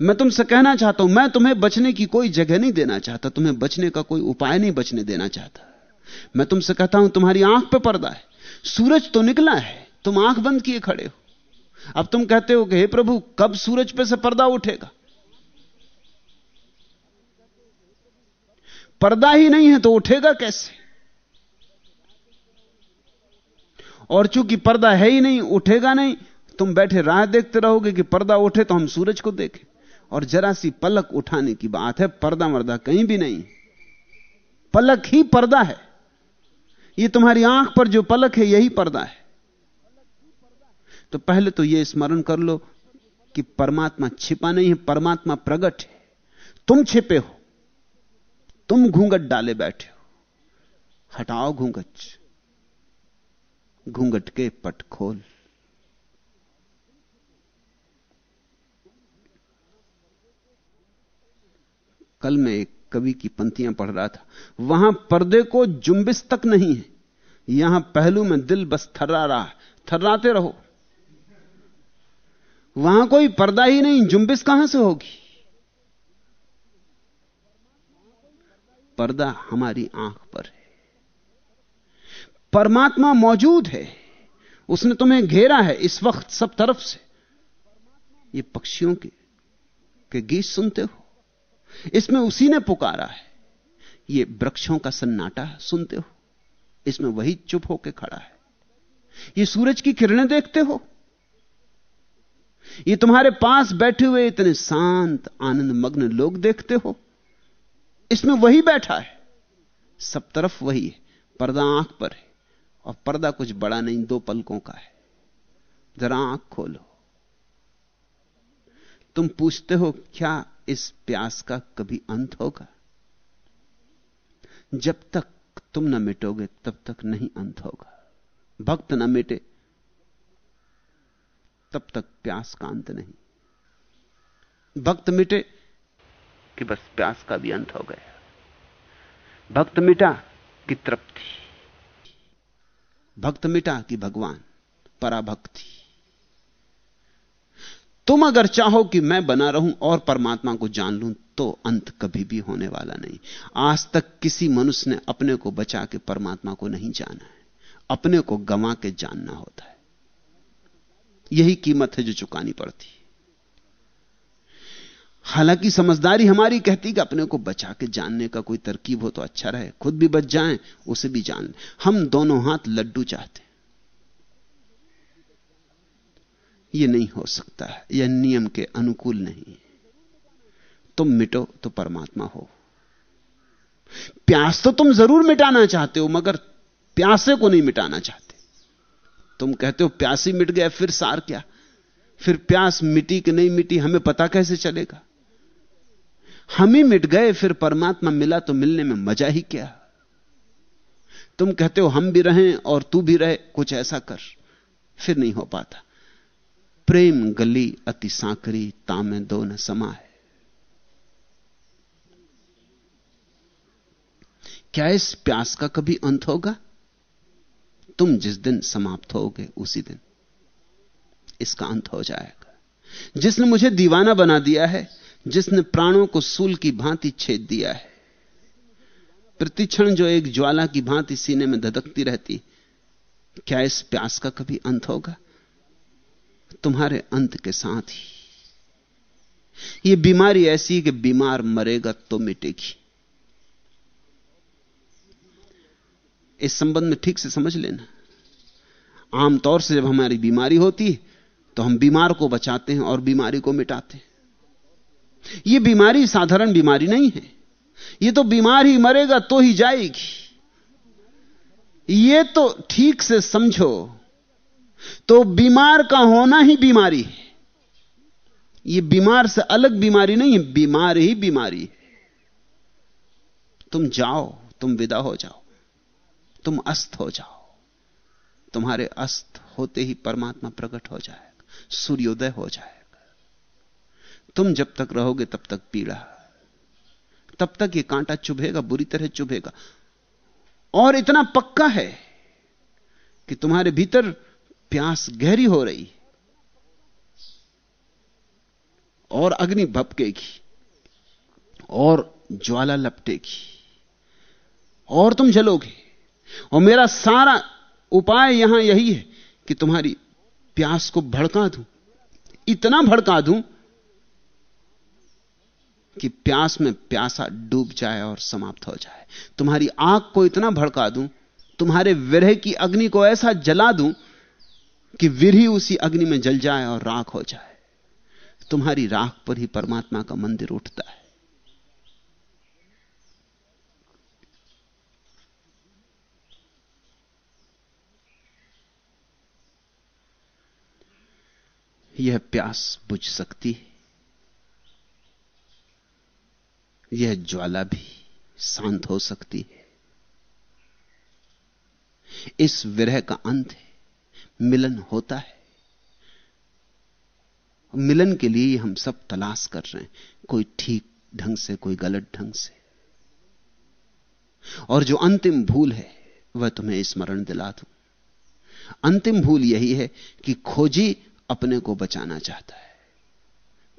मैं तुमसे कहना चाहता हूँ, मैं तुम्हें बचने की कोई जगह नहीं देना चाहता, तुम्हें बचने का कोई उपाय नहीं बचने देना चाहता। मैं तुमसे कहता हूँ, तुम्हारी आँख पे पर्दा है, सूरज तो निकला है, तुम आँख बंद किए खड़े हो। अब तुम कहते हो कि, हे प्रभु, कब सूरज पे से पर्दा उठेगा? पर्दा ही नहीं है तो उठेगा कैसे? और चूँकि पर्दा है ही नहीं, उठेगा नहीं, तुम बैठे राह देखते रहोगे कि पर्दा उठे तो हम सूरज को देखें। और जरा सी पलक उठाने की बात है, पर्दा मर्दा कहीं भी नहीं। पलक ही पर्दा है। ये तुम्हारी आँख पर जो पलक है, यही पर्दा है। तो पहले तो यह स्मरण कर लो कि परमात्मा छिपा नहीं है, परमात्मा प्रगट है। तुम छिपे हो। तुम घूंघट डाले बैठे हो। हटाओ घूंघट। घूंघट के पट खोल। कल मैं एक कवि की पंक्तियाँ पढ़ रहा था। वहाँ पर्दे को जुम्बिस तक नहीं है। यहाँ पहलू में दिल बस थर्रा रहा थर्राते रहो। वहाँ कोई पर्दा ही नहीं जुम्बिस कहाँ से होगी? पर्दा हमारी आँख पर है। परमात्मा मौजूद है। उसने तुम्हें घेरा है इस वक्त सब तरफ़ से। ये पक्षियों के, के गीत सुनते हो? इसमें उसी ने पुकारा है। ये वृक्षों का सन्नाटा सुनते हो। इसमें वही चुप होकर खड़ा है। ये सूरज की किरणें देखते हो। ये तुम्हारे पास बैठे हुए इतने शांत आनंद मग्न लोग देखते हो। इसमें वही बैठा है। सब तरफ़ वही है। पर्दा आँख पर है। और पर्दा कुछ बड़ा नहीं, दो पलकों का है। जरा आँख खोलो। तुम पूछते हो, क्या इस प्यास का कभी अंत होगा। जब तक तुम न मिटोगे, तब तक नहीं अंत होगा। भक्त न मिटे, तब तक प्यास का अंत नहीं। भक्त मिटे कि बस प्यास का भी अंत हो गया। भक्त मिटा कि तृप्ति। भक्त मिटा कि भगवान, पराभक्ति। तुम अगर चाहो कि मैं बना रहूँ और परमात्मा को जान लूँ तो अंत कभी भी होने वाला नहीं। आज तक किसी मनुष्य ने अपने को बचा के परमात्मा को नहीं जाना है। अपने को गंवा के जानना होता है। यही कीमत है जो चुकानी पड़ती हालाँकि समझदारी हमारी कहती कि अपने को बचा के जानने का कोई तरकीब हो तो अच्छा रहे। खुद भी बच जाएँ, उसे भी जान हम दोनों हाथ लड्डू चाहते यह नहीं हो सकता है। यह नियम के अनुकूल नहीं तुम मिटो तो परमात्मा हो। प्यास तो तुम ज़रूर मिटाना चाहते हो, मगर प्यासे को नहीं मिटाना चाहते। तुम कहते हो, प्यासी मिट गया, फिर सार क्या? फिर प्यास मिटी कि नहीं मिटी, हमें पता कैसे चलेगा? हम ही मिट गए, फिर परमात्मा मिला तो मिलने में मज़ा ही क्या? तुम कहते हो, हम भी रहें और तू भी रहे, कुछ ऐसा कर। फिर नहीं हो पाता। प्रेम गली अति सांकरी तामे दो न समा है। क्या इस प्यास का कभी अंत होगा? तुम जिस दिन समाप्त होगे, उसी दिन इसका अंत हो जाएगा। जिसने मुझे दीवाना बना दिया है, जिसने प्राणों को सूल की भांति छेद दिया है, प्रतिक्षण जो एक ज्वाला की भांति सीने में धधकती रहती, क्या इस प्यास का कभी अंत होगा? तुम्हारे अंत के साथ ही। यह बीमारी ऐसी कि बीमार मरेगा तो मिटेगी। इस संबंध में ठीक से समझ लेना। आमतौर से जब हमारी बीमारी होती तो हम बीमार को बचाते हैं और बीमारी को मिटाते हैं। यह बीमारी साधारण बीमारी नहीं है। यह तो बीमार ही मरेगा तो ही जाएगी। यह तो ठीक से समझो। तो बीमार का होना ही बीमारी है। यह बीमार से अलग बीमारी नहीं है, बीमार ही बीमारी तुम जाओ, तुम विदा हो जाओ, तुम अस्त हो जाओ। तुम्हारे अस्त होते ही परमात्मा प्रकट हो जाएगा, सूर्योदय हो जाएगा। तुम जब तक रहोगे तब तक पीड़ा। तब तक ये कांटा चुभेगा, बुरी तरह चुभेगा। और इतना पक्का है कि तुम्हारे भीतर प्यास गहरी हो रही। और अग्नि भपकेगी। और ज्वाला लपटेगी। और तुम जलोगे। और मेरा सारा उपाय यहाँ यही है कि तुम्हारी प्यास को भड़का दूँ। इतना भड़का दूँ कि प्यास में प्यासा डूब जाए और समाप्त हो जाए। तुम्हारी आग को इतना भड़का दूँ, तुम्हारे विरह की अग्नि को ऐसा जला दूँ कि विरही उसी अग्नि में जल जाए और राख हो जाए। तुम्हारी राख पर ही परमात्मा का मंदिर उठता है। यह प्यास बुझ सकती है। यह ज्वाला भी शांत हो सकती है। इस विरह का अंत है। मिलन होता है। मिलन के लिए हम सब तलाश कर रहे हैं, कोई ठीक ढंग से, कोई गलत ढंग से। और जो अंतिम भूल है, वह तुम्हें स्मरण दिला दू। अंतिम भूल यही है कि खोजी अपने को बचाना चाहता है।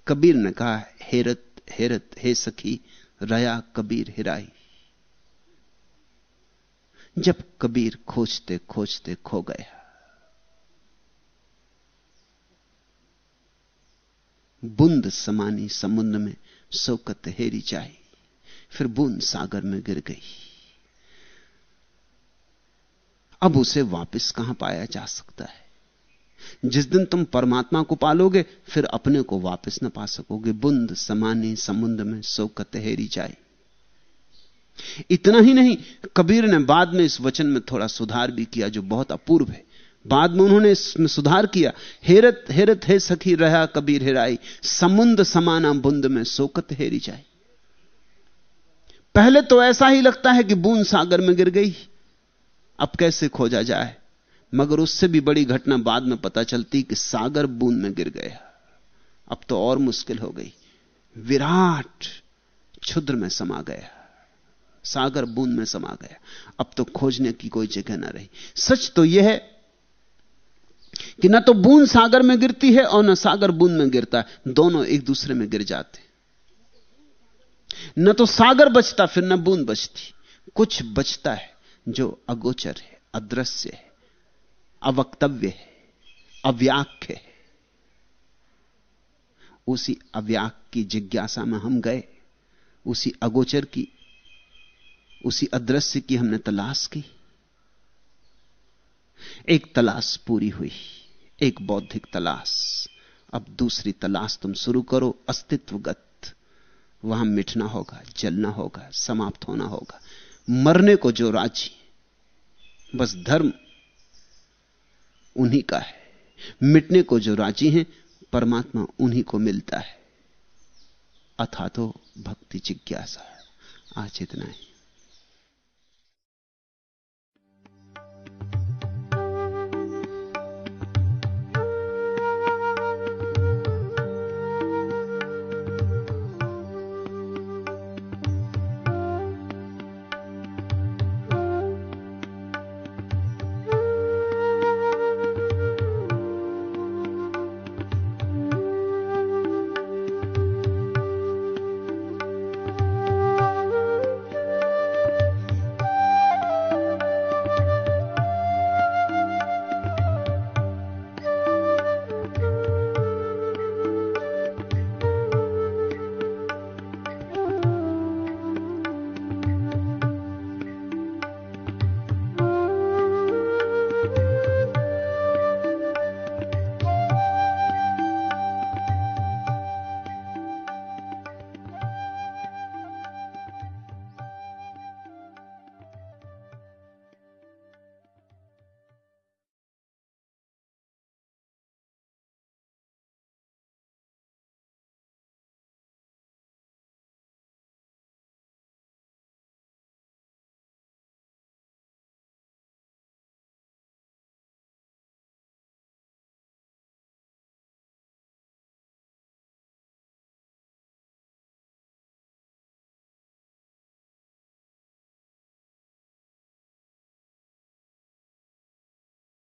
कबीर ने कहा, हेरत हेरत, हे सखी, रया कबीर हिराई। जब कबीर खोजते खोजते खो गया बुंद समानी समुद्र में शौकत हेरी जाई, फिर बूंद सागर में गिर गई। अब उसे वापस कहाँ पाया जा सकता है? जिस दिन तुम परमात्मा को पालोगे, फिर अपने को वापस न पा सकोगे। बुंद समानी समुद्र में शौकत हेरी जाए इतना ही नहीं, कबीर ने बाद में इस वचन में थोड़ा सुधार भी किया जो बहुत अपूर्व है। बाद में उन्होंने इसमें सुधार किया। हेरत हेरत हे सखी, रहा कबीर हेराई। समुंद समाना बुंद में सोकत हेरी जाए। पहले तो ऐसा ही लगता है कि बूंद सागर में गिर गई। अब कैसे खोजा जाए? मगर उससे भी बड़ी घटना बाद में पता चलती कि सागर बूंद में गिर गया। अब तो और मुश्किल हो गई। विराट क्षुद्र में समा गया। सागर बूंद में समा गया। अब तो खोजने की कोई जगह ना रही। सच तो यह है कि न तो बूंद सागर में गिरती है और न सागर बूंद में गिरता है। दोनों एक दूसरे में गिर जाते न तो सागर बचता, फिर न बूंद बचती। कुछ बचता है जो अगोचर है, अदृश्य है, अवक्तव्य है, अव्याख्य है। उसी अव्याक की जिज्ञासा में हम गए, उसी अगोचर की, उसी अदृश्य की हमने तलाश की। एक तलाश पूरी हुई, एक बौद्धिक तलाश। अब दूसरी तलाश तुम शुरू करो, अस्तित्वगत। वहाँ मिटना होगा, जलना होगा, समाप्त होना होगा। मरने को जो राज़ी, बस धर्म उन्हीं का है। मिटने को जो राज़ी हैं, परमात्मा उन्हीं को मिलता है। अथा तो भक्ति जिज्ञासा। आज इतना ही।